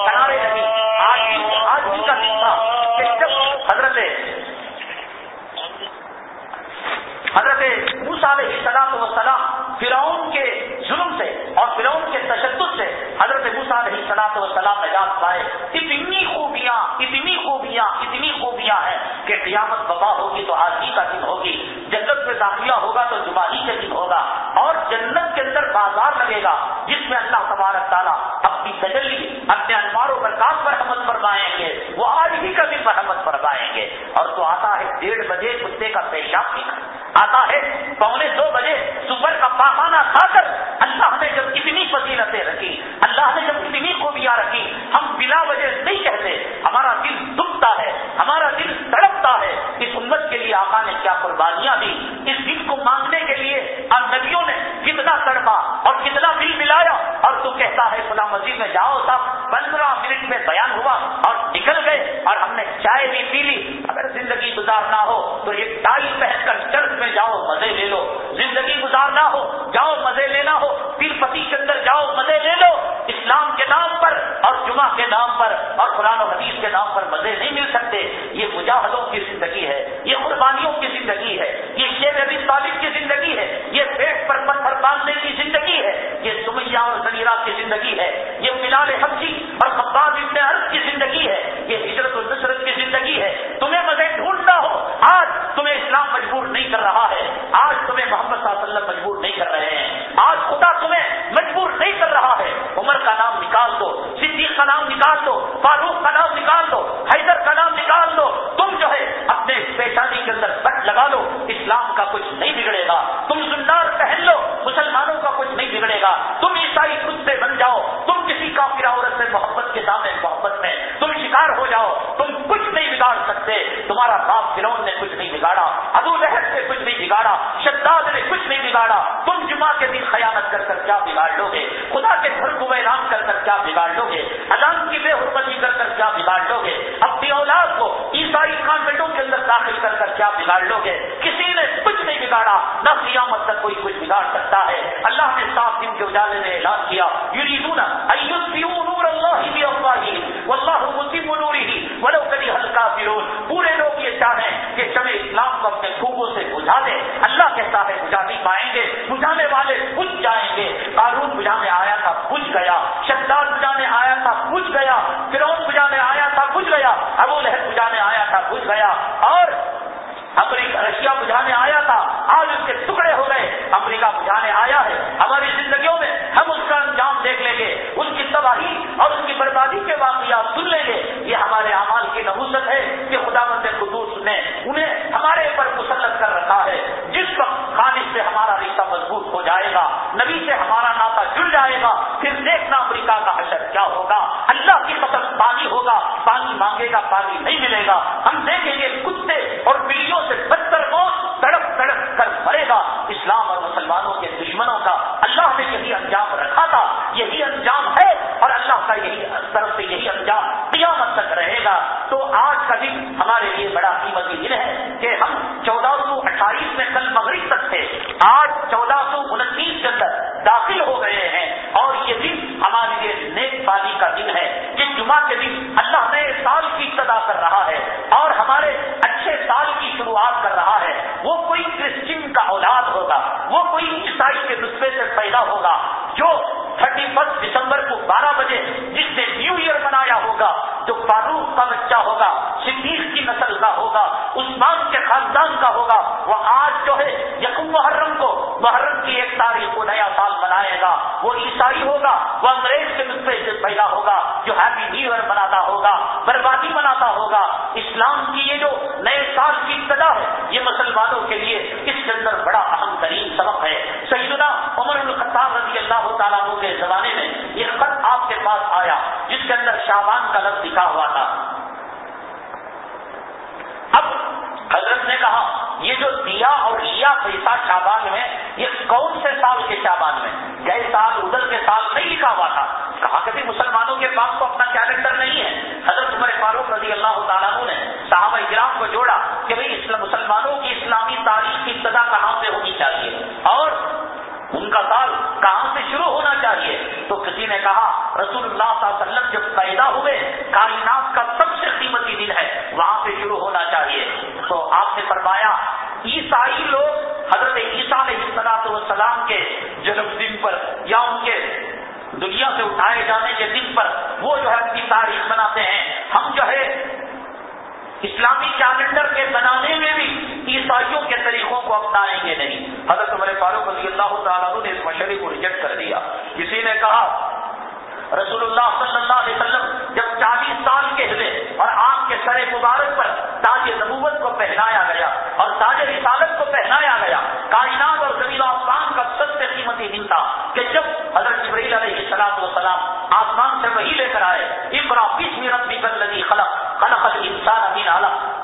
حضرت علیہ سلام و سلام فرعون کے ظلم سے اور فرعون کے تشدد سے حضرت علیہ سلاط و سلام نجات پائے۔ اتنی خوبیاں اتنی خوبیاں اتنی خوبیاں ہیں کہ قیامت ببا ہوگی تو آج ہی کا دن ہوگی، جنت میں داخلہ ہوگا تو جمعی کا دن ہوگا اور جنت کے اندر بازار لگے گا، جس میں اللہ تبارک تعالیٰ اپنی تجلی، اپنے انواروں پر کام پر حمد فرمائیں گے، وہ آج ہی کا دن پر حمد فرمائیں گے۔ اور تو آتا ہے ڈیڑھ بجے کتے کا پیشاب پینا آتا ہے، پونے دو بجے صبح کا پاخانہ کھا کر اللہ نے جب اتنی فضیلتیں رکھی اللہ نے جب اتنی خوبیاں رکھی ہم بلا وجہ نہیں کہتے، ہمارا دل دکھتا ہے، ہمارا دل تڑپتا ہے، اس امت کے لیے آقا نے کیا قربانیاں دی اس دل کو مانگنے کے لیے نبیوں نے کتنا تڑپا اور کتنا دل ملایا؟ اور تو کہتا ہے، فلاں مسجد میں جاؤ صاحب، پندرہ منٹ میں بیان ہوا اور نکل گئے اور ہم نے چائے بھی پی لی۔ اگر زندگی گزارنا ہو تو ایک ٹائی پہن کر چرچ میں جاؤ، مزے لے لو۔ زندگی گزارنا ہو، جاؤ، مزے لینا ہو۔ پیر پتی کے اندر جاؤ، مزے لے لو۔ اسلام کے نام پر اور جمعہ کے نام پر اور قرآن و حدیث کے نام پر مزے نہیں مل سکتے۔ یہ مجاہدوں کی زندگی ہے، یہ قربانیوں کی زندگی ہے، یہ شیر نبی طالب کی زندگی ہے، یہ پیٹ پر پتھر باندھنے کی زندگی ہے، یہ سمیہ اور زلیرہ کی زندگی ہے، یہ ملال حفظی کا نام نکال دو، فاروق کا نام نکال دو، حیدر کا نام نکال دو۔ تم جو ہے، اپنے پیشانی کے اندر بٹ لگا لو، اسلام کا کچھ نہیں بگڑے گا۔ تم سندار پہن لو، مسلمانوں کا کچھ نہیں بگڑے گا۔ تم عیسائی خود سے بن جاؤ، تم کسی کا عورت سے محبت کے دامے محبت میں تم شکار ہو جاؤ، تم کچھ نہیں بگاڑ سکتے۔ تمہارا باپ فرون نے کچھ نہیں بگاڑا، ابو لہب سے کچھ نہیں بگاڑا، شداد نے کچھ نہیں بگاڑا۔ تم جمعہ کے دن خیانت کر کر کیا بگاڑ لو گے خدا کے گھر کو اعلان کر کر کیا بگاڑ لو گے اذان کی بے حرمتی کر کر کیا بگاڑ لو گے اپنی اولاد کو عیسائی کانوینٹوں کے اندر داخل کر کر کیا بگاڑ لو گے؟ کسی نے کچھ نہیں بگاڑا، نہ قیامت تک کوئی کچھ بگاڑ سکتا ہے۔ اللہ نے صاف دن کے اجالے نے اعلان کیا یوریدون ایوسیون نور اللہ بھی اللہ واللہ مسلم نوری ولو کبھی حل بجھا دے اللہ کہتا ہے بجھا نہیں پائیں گے بجھانے والے بج جائیں گے قارون بجھانے آیا تھا بج گیا شداد بجھانے آیا تھا بج گیا فرون بجھانے آیا تھا بج گیا ابو لہر بجھانے آیا تھا بج گیا اور امریکہ رشیا بجھانے آیا تھا آج اس کے ٹکڑے ہو گئے امریکہ بجھانے آیا ہے ہماری زندگیوں میں ہم اس کا انجام دیکھ لیں گے اس کی تباہی اور اس کی بربادی کے واقعات سن لیں گے یہ ہمارے اعمال کی نحوست ہے کہ خدا مند خدوس نے انہیں ہمارے اوپر مسلط کر رکھا ہے جس وقت خالص سے ہمارا رشتہ مضبوط ہو جائے گا نبی سے ہمارا ناتا جڑ جائے گا پھر دیکھنا امریکہ کا حشر کیا ہوگا اللہ کی قسم پانی ہوگا پانی مانگے ہوگا، عثمان کے خاندان کا ہوگا، وہ آج جو ہے یقم محرم کو، محرم کی ایک تاریخ کو نیا سال منائے گا۔ وہ عیسائی ہوگا، وہ انگریز کے نسخے سے پیدا ہوگا، جو ہیپی نیو ایئر مناتا ہوگا، بربادی مناتا ہوگا۔ اسلام کی یہ جو نئے سال کی ابتدا ہے، یہ مسلمانوں کے لیے اس کے اندر بڑا اہم ترین سبق ہے۔ سیدنا عمر الخطاب رضی اللہ تعالیٰ کے زمانے میں یہ خط آپ کے پاس آیا، جس کے اندر شابان کا لفظ لکھا ہوا تھا اب حضرت نے کہا، یہ جو دیا اور لیا پیسہ شابان میں، یہ کون سے سال کے شابان میں؟ گئے سال ادھر کے سال نہیں لکھا ہوا تھا۔ کہا کہ مسلمانوں کے پاس تو اپنا کیلنڈر نہیں ہے۔ حضرت عمر فاروق رضی اللہ تعالیٰ نے صحابہ اجرام کو جوڑا کہ بھائی مسلمانوں کی اسلامی تاریخ کی ابتدا کہاں سے ہونی چاہیے؟ اور ان کا سال تو کسی نے کہا، رسول اللہ صلی اللہ علیہ وسلم جب پیدا ہوئے، کائنات کا سب سے قیمتی دن ہے، وہاں سے شروع ہونا چاہیے. تو آپ نے فرمایا، عیسائی لوگ حضرت عیسیٰ علیہ والسلام کے جنم دن پر یا ان کے دنیا سے اٹھائے جانے کے دن پر وہ جو ہے اپنی تاریخ بناتے ہیں۔ ہم جو ہے اسلامی کیلنڈر کے بنانے میں بھی عیسائیوں کے طریقوں کو اپنائیں گے نہیں۔ حضرت عمر فاروق رضی اللہ تعالیٰ نے اس مشورے کو ریجیکٹ کر دیا۔ کسی نے کہا رسول اللہ صلی اللہ علیہ وسلم جب چالیس سال کے ہوئے اور آپ کے سر مبارک پر تاج نبوت کو پہنایا گیا اور تاج رسالت کو پہنایا گیا، کائنات اور زمین آسمان کا سب سے قیمتی دن تھا کہ جب حضرت جبریل علیہ السلام وسلام آسمان سے وہی لے کر آئے ابرا بسم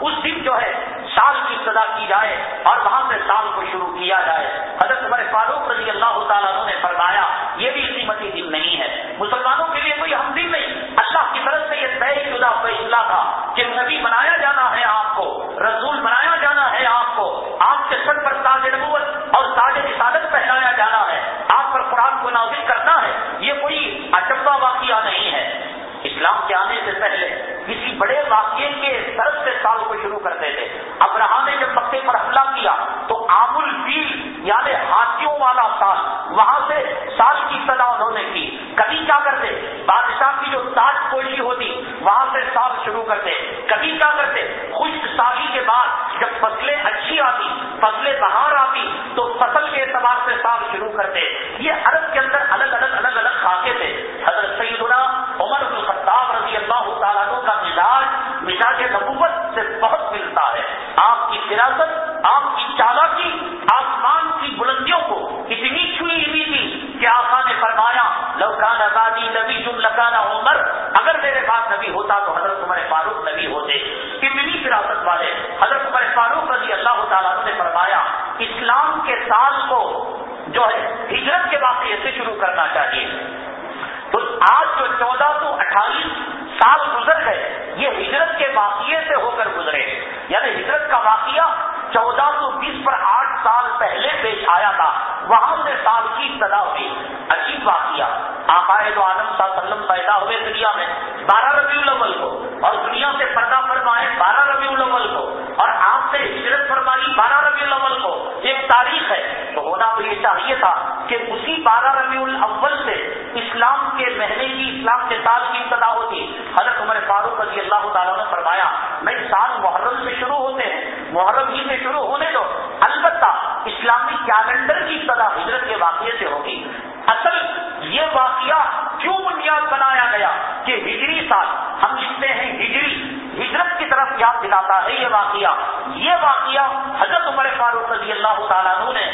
اس دن جو ہے سال کی ابتدا کی جائے اور وہاں سے سال کو شروع کیا جائے۔ حضرت عمر فاروق رضی اللہ تعالیٰ نے فرمایا، یہ بھی قیمتی دن نہیں ہے۔ مسلمانوں کے لیے کوئی ہم دن نہیں۔ اللہ کی طرف سے یہ طے شدہ فیصلہ تھا کہ نبی بنائے جانا ہے آپ کو رسول بنایا جانا ہے آپ کو آپ کے سر پر تاج نبوت اور تاج رسالت پہنایا جانا ہے آپ پر قرآن کو نازل کرنا ہے یہ کوئی اچبا واقعہ نہیں ہے اسلام کے آنے سے پہلے کسی بڑے واقعے کے طرف سے سال کو شروع کرتے تھے ابراہ نے جب مکے پر حملہ کیا تو آم الفیل یعنی ہاتھیوں والا سال، وہاں سے سال کی ابتدا انہوں نے کی۔ کبھی کیا کرتے؟ بادشاہ کی جو تاج پوشی ہوتی، وہاں سے سال شروع کرتے۔ کبھی کیا کرتے؟ خشک سالی کے بعد جب فصلیں اچھی آتی، فصلیں باہر آتی، تو فصل کے اعتبار سے سال شروع کرتے۔ یہ سال گزر گئے، یہ ہجرت کے واقعے سے ہو کر گزرے۔ یعنی ہجرت کا واقعہ چودہ سو بیس پر آٹھ سال پہلے پیش آیا تھا۔ وہاں سے سال کی ابتدا ہوئی عجیب واقعہ آقائد عالم صلی اللہ علیہ وسلم پیدا ہوئے دنیا میں بارہ ربیع الاول کو اور دنیا سے پردہ فرمائے بارہ ربیع الاول کو اور آپ سے ہجرت فرمائی بارہ ربیع الاول کو تاریخ ہے تو ہونا تو یہ چاہیے تھا کہ اسی بارہ ربیع الاول سے اسلام کے مہینے کی اسلام کے سال کی ابتدا ہوتی حضرت عمر فاروق رضی اللہ تعالیٰ نے فرمایا میں سال محرم سے شروع ہوتے ہیں محرم ہی سے شروع ہونے دو البتہ اسلامی کیلنڈر کی ابتدا ہجرت کے واقعے سے ہوگی۔ اصل یہ واقعہ کیوں بنیاد بنایا گیا کہ ہجری سال ہم لکھتے ہیں ہجری، ہجرت کی طرف یاد دلاتا ہے یہ واقعہ۔ یہ واقعہ حضرت عمر فاروق رضی اللہ تعالیٰ نے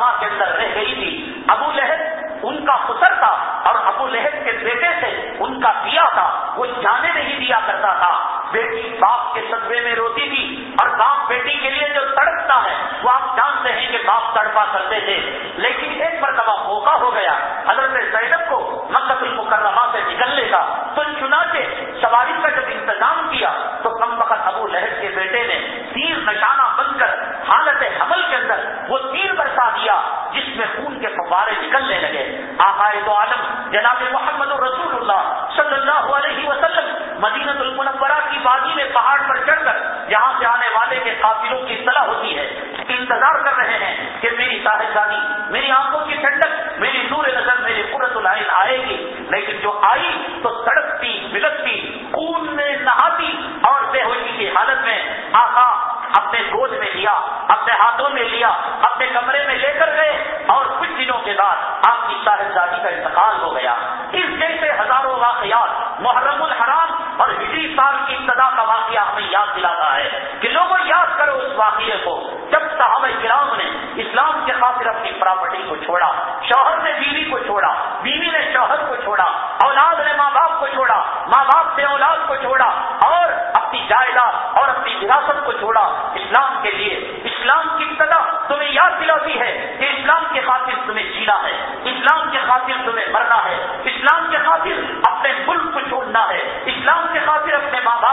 المکرمہ کے اندر رہ گئی تھی۔ ابو لہب ان کا خسر تھا اور ابو لہب کے بیٹے سے ان کا دیا تھا۔ وہ جانے نہیں دیا کرتا تھا۔ بیٹی باپ کے سدبے میں روتی تھی اور باپ بیٹی کے لیے جو تڑپتا ہے، وہ آپ جانتے ہیں کہ باپ تڑپا کرتے تھے۔ لیکن ایک مرتبہ موقع ہو گیا۔ حضرت زینب کو مکت المکرمہ سے نکلنے کا۔ تو چنا کے سواری کا جب انتظام کیا تو کم وقت ابو لہب کے بیٹے نے تیر نشانہ بن کر حالت حمل کے اندر وہ تیر برسا دیا جس میں خون کے فوارے نکلنے لگے۔ آقائے تو عالم، جناب محمد رسول اللہ صلی اللہ علیہ وسلم مدینہ المنورہ کی وادی میں پہاڑ پر چڑھ کر یہاں سے آنے والے کے قافلوں کی اطلاع ہوتی ہے۔ انتظار کر رہے ہیں کہ میری صاحبزادی میری آنکھوں کی ٹھنڈک، میری نور نظر، میری قرت العین آئے گی۔ لیکن جو آئی تو سڑکتی بلکتی خون میں نہاتی اور بے ہوشی کی حالت میں آقا اپنے گود میں لیا اپنے ہاتھوں میں لیا اپنے کمرے میں لے کر گئے اور کچھ دنوں کے بعد آپ کی صاحبزادی کا انتقال ہو گیا۔ اس جیسے ہزاروں واقعات محرم الحرام اور ہجری سال کی ابتدا کا واقعہ ہمیں یاد دلاتا ہے کہ لوگوں یاد کرو اس واقعے کو۔ جب صحابہ کرام نے اسلام کے خاطر اپنی پراپرٹی کو چھوڑا، شوہر نے بیوی کو چھوڑا، بیوی نے شوہر کو چھوڑا، اولاد نے ماں باپ کو چھوڑا، ماں باپ نے اولاد کو چھوڑا اور اپنی جائیداد اور اپنی وراثت کو چھوڑا۔ اسلام کے لیے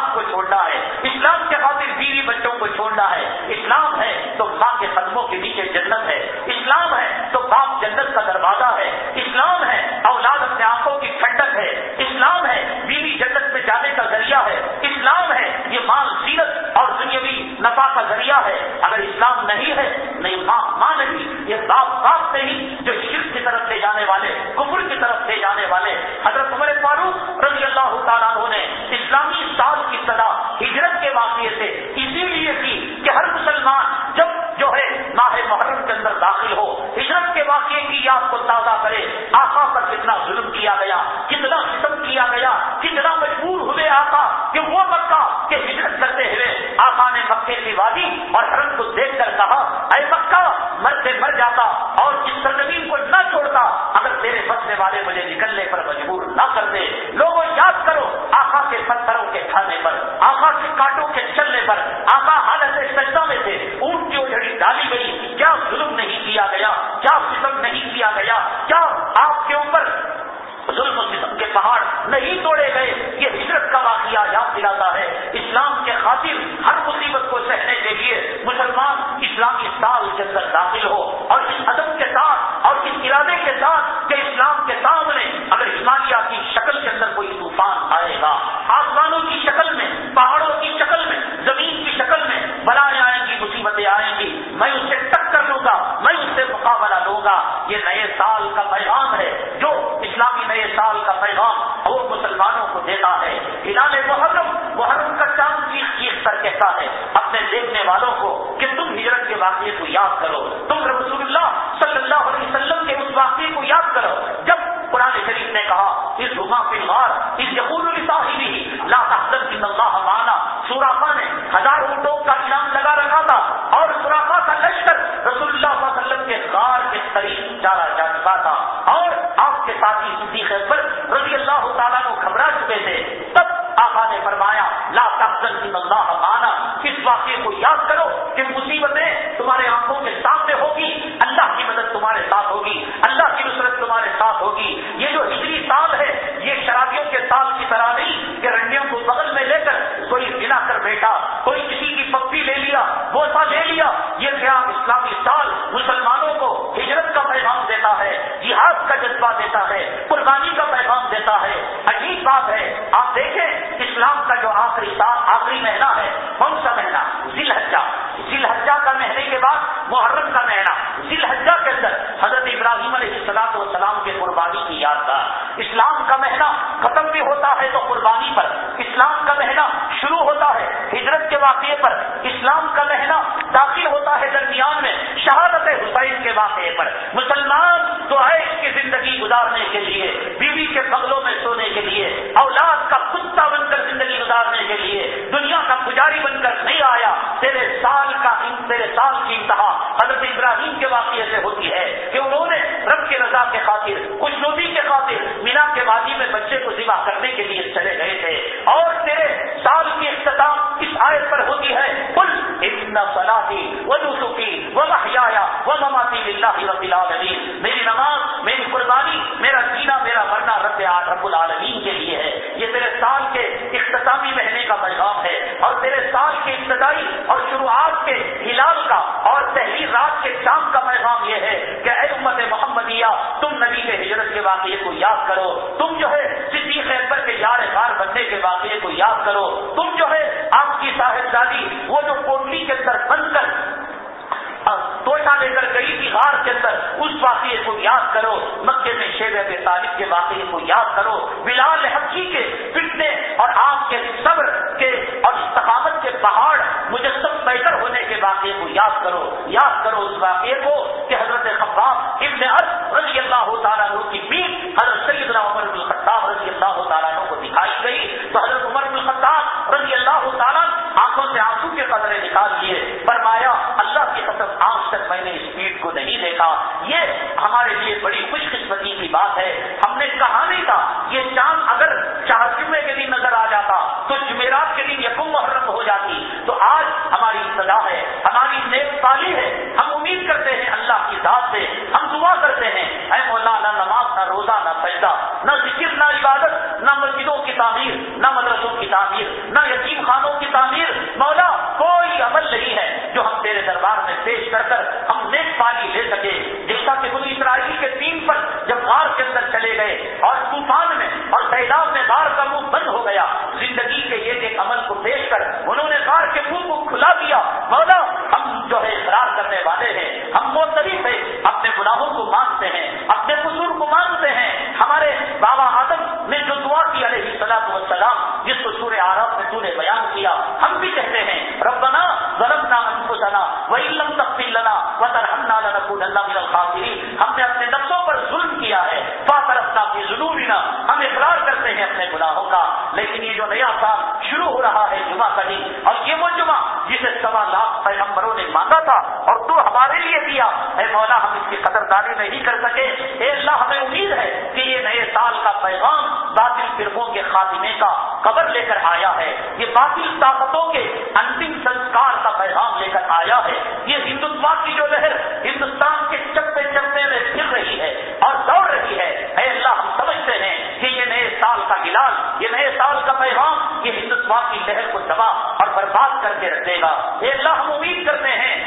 اولاد کو چھوڑنا ہے۔ اسلام کے خاطر بیوی بچوں کو چھوڑنا ہے۔ اسلام ہے تو ماں کے قدموں کے نیچے جنت ہے۔ اسلام ہے تو باپ جنت کا دروازہ ہے۔ اسلام ہے اولاد اپنے آنکھوں کی ٹھنڈک ہے۔ اسلام ہے بیوی جنت میں جانے کا ذریعہ ہے۔ اسلام ہے یہ مال سیرت اور دنیاوی نفع کا ذریعہ ہے۔ اگر اسلام نہیں ہے آقا حالت سجدہ میں واقعے کو یاد کرو۔ تم رسول اللہ صلی اللہ علیہ وسلم کے اس واقعے کو یاد کرو۔ جب قرآن شریف نے کہا، اس رما فی مار اس یقول صاحبی لا تحزن ان اللہ مانا سوراخا نے ہزار اونٹوں کا انعام لگا رکھا تھا۔ اور سوراخا کا لشکر رسول اللہ صلی اللہ علیہ وسلم کے غار کے قریب ڈالا جا چکا تھا۔ اور آپ کے ساتھی صدیق اکبر رضی اللہ تعالیٰ کو گھبرا چکے تھے۔ میرے ساتھ کی انتہا حضرت ابراہیم کے واقعے سے ہوتی ہے کہ انہوں نے رب کے رضا کے خاطر، خوش نوبی کے خاطر مینا کے وادی میں بچے کو ذبح کرنے کے لیے چلے گئے تھے۔ اور تیرے سال کی اختتام اس آیت پر ہوتی ہے۔ کل اتنا سلاحی وہ نسخی وہ محیا وہ مماتی اللہ رب وہ جو کوٹلی کے اندر بند کر توشا لے کر گئی تھی غار کے اندر اس واقعے کو یاد کرو، مکے میں شیر بے طالب کے واقعے کو یاد کرو، بلال حقی کے پٹنے اور آپ کے صبر کے اور ثقافت کے پہاڑ مجسم بہتر ہونے کے واقعے کو یاد کرو۔ یاد کرو اس واقعے کو کہ حضرت خباب ابن عرض رضی اللہ تعالیٰ کی پیٹ حضرت سیدنا نہیں دیکھا۔ یہ ہمارے لیے بڑی خوش قسمتی کی بات ہے۔ ہم نے کہا نہیں تھا، یہ چاند اگر چار جمعے کے دن نظر آ جاتا، تو جمعرات کے دن یقم محرم ہو جاتی۔ تو آج ہماری سزا ہے، ہماری نیک پالی ہے۔ فرقوں کے خاتمے کا قبر لے کر آیا ہے، یہ باطل طاقتوں کے انتم سنسکار کا پیغام لے کر آیا ہے۔ یہ ہندوتوا کی جو لہر ہندوستان کے چپے چپے میں پھر رہی ہے اور دوڑ رہی ہے۔ اے اللہ، ہم سمجھتے ہیں کہ یہ نئے سال کا علاج، یہ نئے سال کا پیغام، یہ ہندوتوا کی لہر کو دبا اور برباد کر کے رکھے گا۔ اے اللہ، ہم امید کرتے ہیں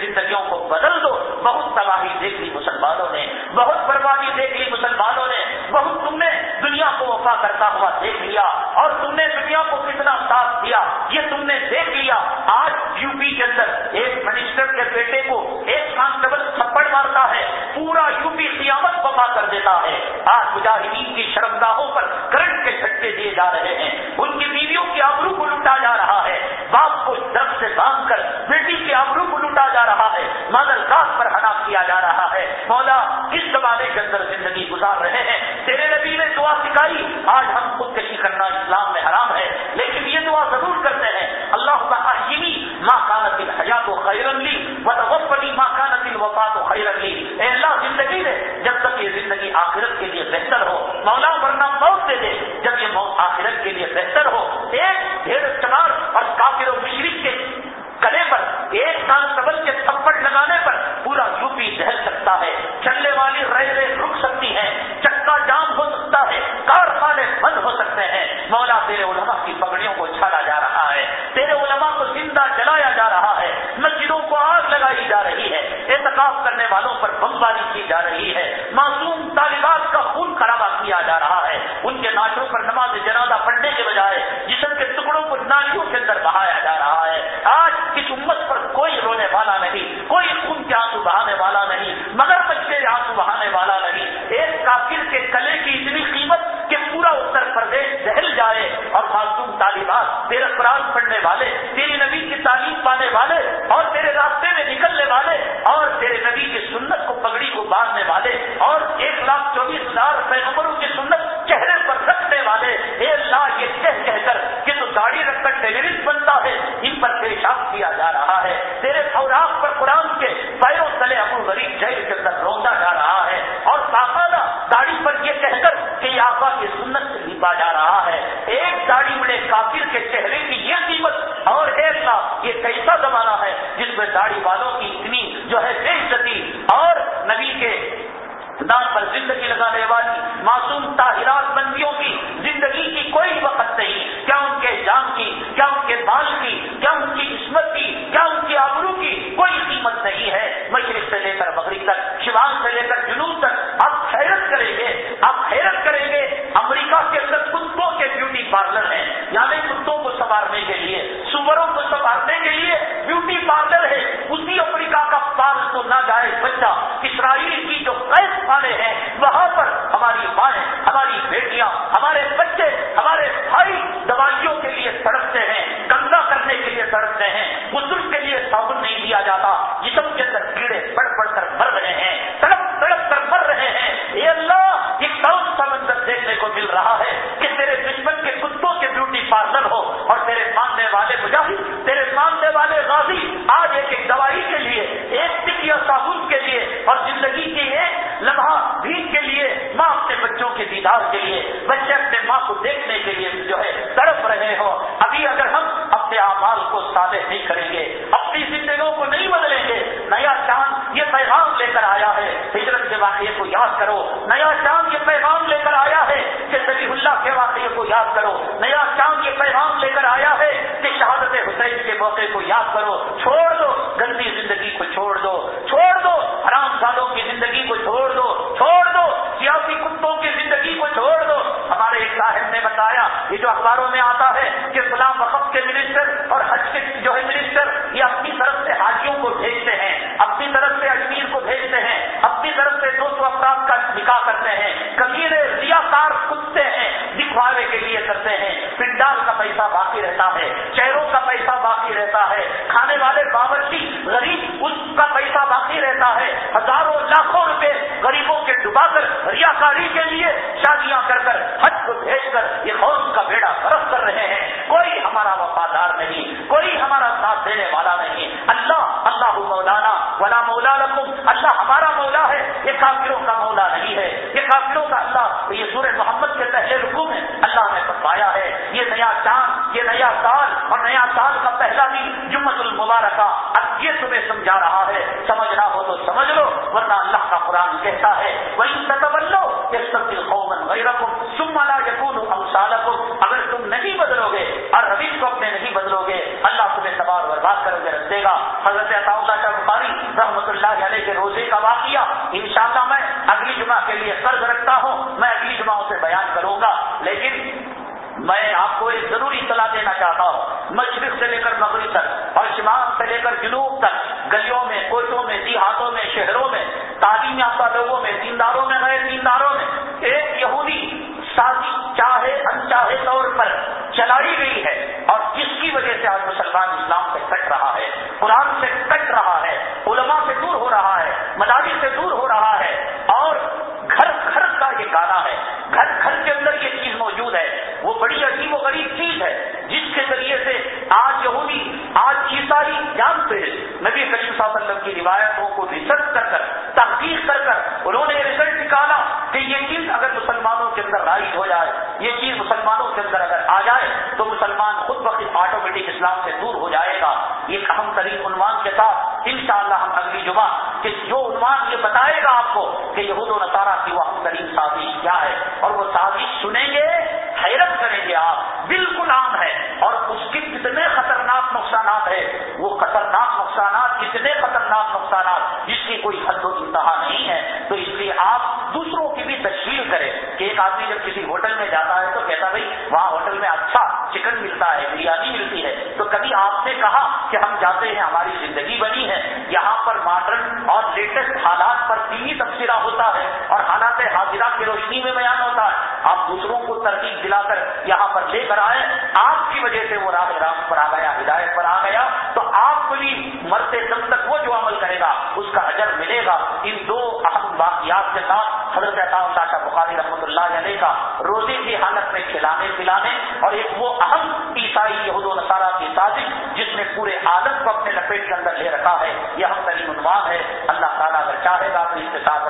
زندگیوں کو بدل دو۔ بہت تباہی دیکھ لی مسلمانوں نے، بہت بربادی دیکھ لی مسلمانوں نے۔ بہت تم نے دنیا کو وفا کرتا ہوا دیکھ لیا اور تم نے دنیا کو کتنا ساتھ دیا، یہ تم نے دیکھ لیا۔ آج یو پی کے اندر ایک منسٹر کے بیٹے کو ایک کانسٹیبل تھپڑ مارتا ہے، پورا یو پی قیامت وفا کر دیتا ہے۔ آج مجاہدین کی شرمگاہوں پر کرنٹ کے چھٹکے دیے جا رہے ہیں۔ ان کی بیویوں کی آبرو کو لوٹا جا رہا ہے۔ باپ کو سے بھاگ کر بیٹی کے آبرو کو لوٹا جا رہا ہے، مادر گاہ پر ہلاک کیا جا رہا ہے۔ مولا اس زمانے کے اندر زندگی گزار رہے ہیں؟ تیرے نبی نے دعا سکھائی، آج ہم خود کشی کرنا اسلام میں حرام ہے، لیکن یہ دعا ضرور کرتے ہیں۔ اللہ کا ماں کا نقل حیات و خیر لی وطوفنی ماں کا نقل وفات و خیر لی۔ اے اللہ، زندگی دے، جب تک یہ زندگی آخرت کے لیے بہتر ہو۔ مولا، ورنہ موت دے دے، جب یہ موت آخرت کے لیے بہتر ہو۔ ایک ڈھیر چنار اور کافر و مشرق کے قربانی کی جا رہی ہے۔ معصوم طالبات کا خون خرابہ کیا جا رہا ہے۔ ان کے ناشوں پر نماز جنازہ پڑھنے کے پارلر ہے۔ یعنی کتوں کو سنوارنے کے لیے سوبروں کو سنوارنے کے لیے بیوٹی پارلر ہے۔ اسی افریقہ کا پال تو نہ جائے بچہ۔ اسرائیل کی جو قید خانے ہیں، وہاں پر ہماری مائیں ہماری بیٹیاں، ہمارے بچے، ہمارے بھائی دوائیوں کے لیے سڑک شادی کے لیے شادیاں کر کر حج کو بھیج کر یہ قوم کا بیڑا برف کر رہے ہیں۔ کوئی ہمارا وفادار نہیں، کوئی ہمارا ساتھ دینے والا نہیں۔ اللہ اللہ مولانا، ولا مولا رکھو اللہ ہمارا مولا ہے۔ یہ کافروں کا مولا نہیں ہے۔ یہ کافروں کا اللہ، یہ سور محمد کے پہلے رکو میں اللہ نے بتایا ہے۔ یہ نیا چاند، یہ نیا سال اور نیا سال کا پہلا بھی جمعت المبارکہ۔ اب یہ تمہیں سمجھا رہا ہے۔ کر مغرب تک اور شمال سے لے کر جنوب تک، گلیوں میں کوچوں میں، دیہاتوں میں، شہروں میں، تعلیم یافتہ لوگوں میں، دینداروں میں، غیر دینداروں میں، ایک یہودی سازی چاہے، انچاہے طور پر چلائی گئی ہے اور جس کی وجہ سے آج مسلمان اسلام سے کٹ رہا ہے، قرآن سے کہ ہماری زندگی بنی ہے۔ یہاں پر ماڈرن اور لیٹسٹ حالات پر ٹی تبصرہ ہوتا ہے اور حالات حاضرہ کی روشنی میں بیان ہوتا ہے۔ آپ دوسروں کو ترتیب دلا کر یہاں پر لے کر آئے۔ آپ کی وجہ سے وہ راہ راست پر آ گیا، ہدایت پر آ گیا۔ تو آپ کو بھی مرتے دم تک وہ جو عمل کرے گا، اس کا اجر ملے گا۔ ان دو اہم واقعات کے ساتھ حضرت اللہ بخاری رحمۃ اللہ علیہ کا روزے کی حالت میں کھلانے پلانے اور ایک وہ اہم عیسائی یہود و نصارہ سازش جس نے پورے عادت کو اپنے لپیٹ کے اندر لے رکھا ہے، یہ ہم ترین عنوان ہے۔ اللہ تعالیٰ اگر چاہے گا اپنی استطاعت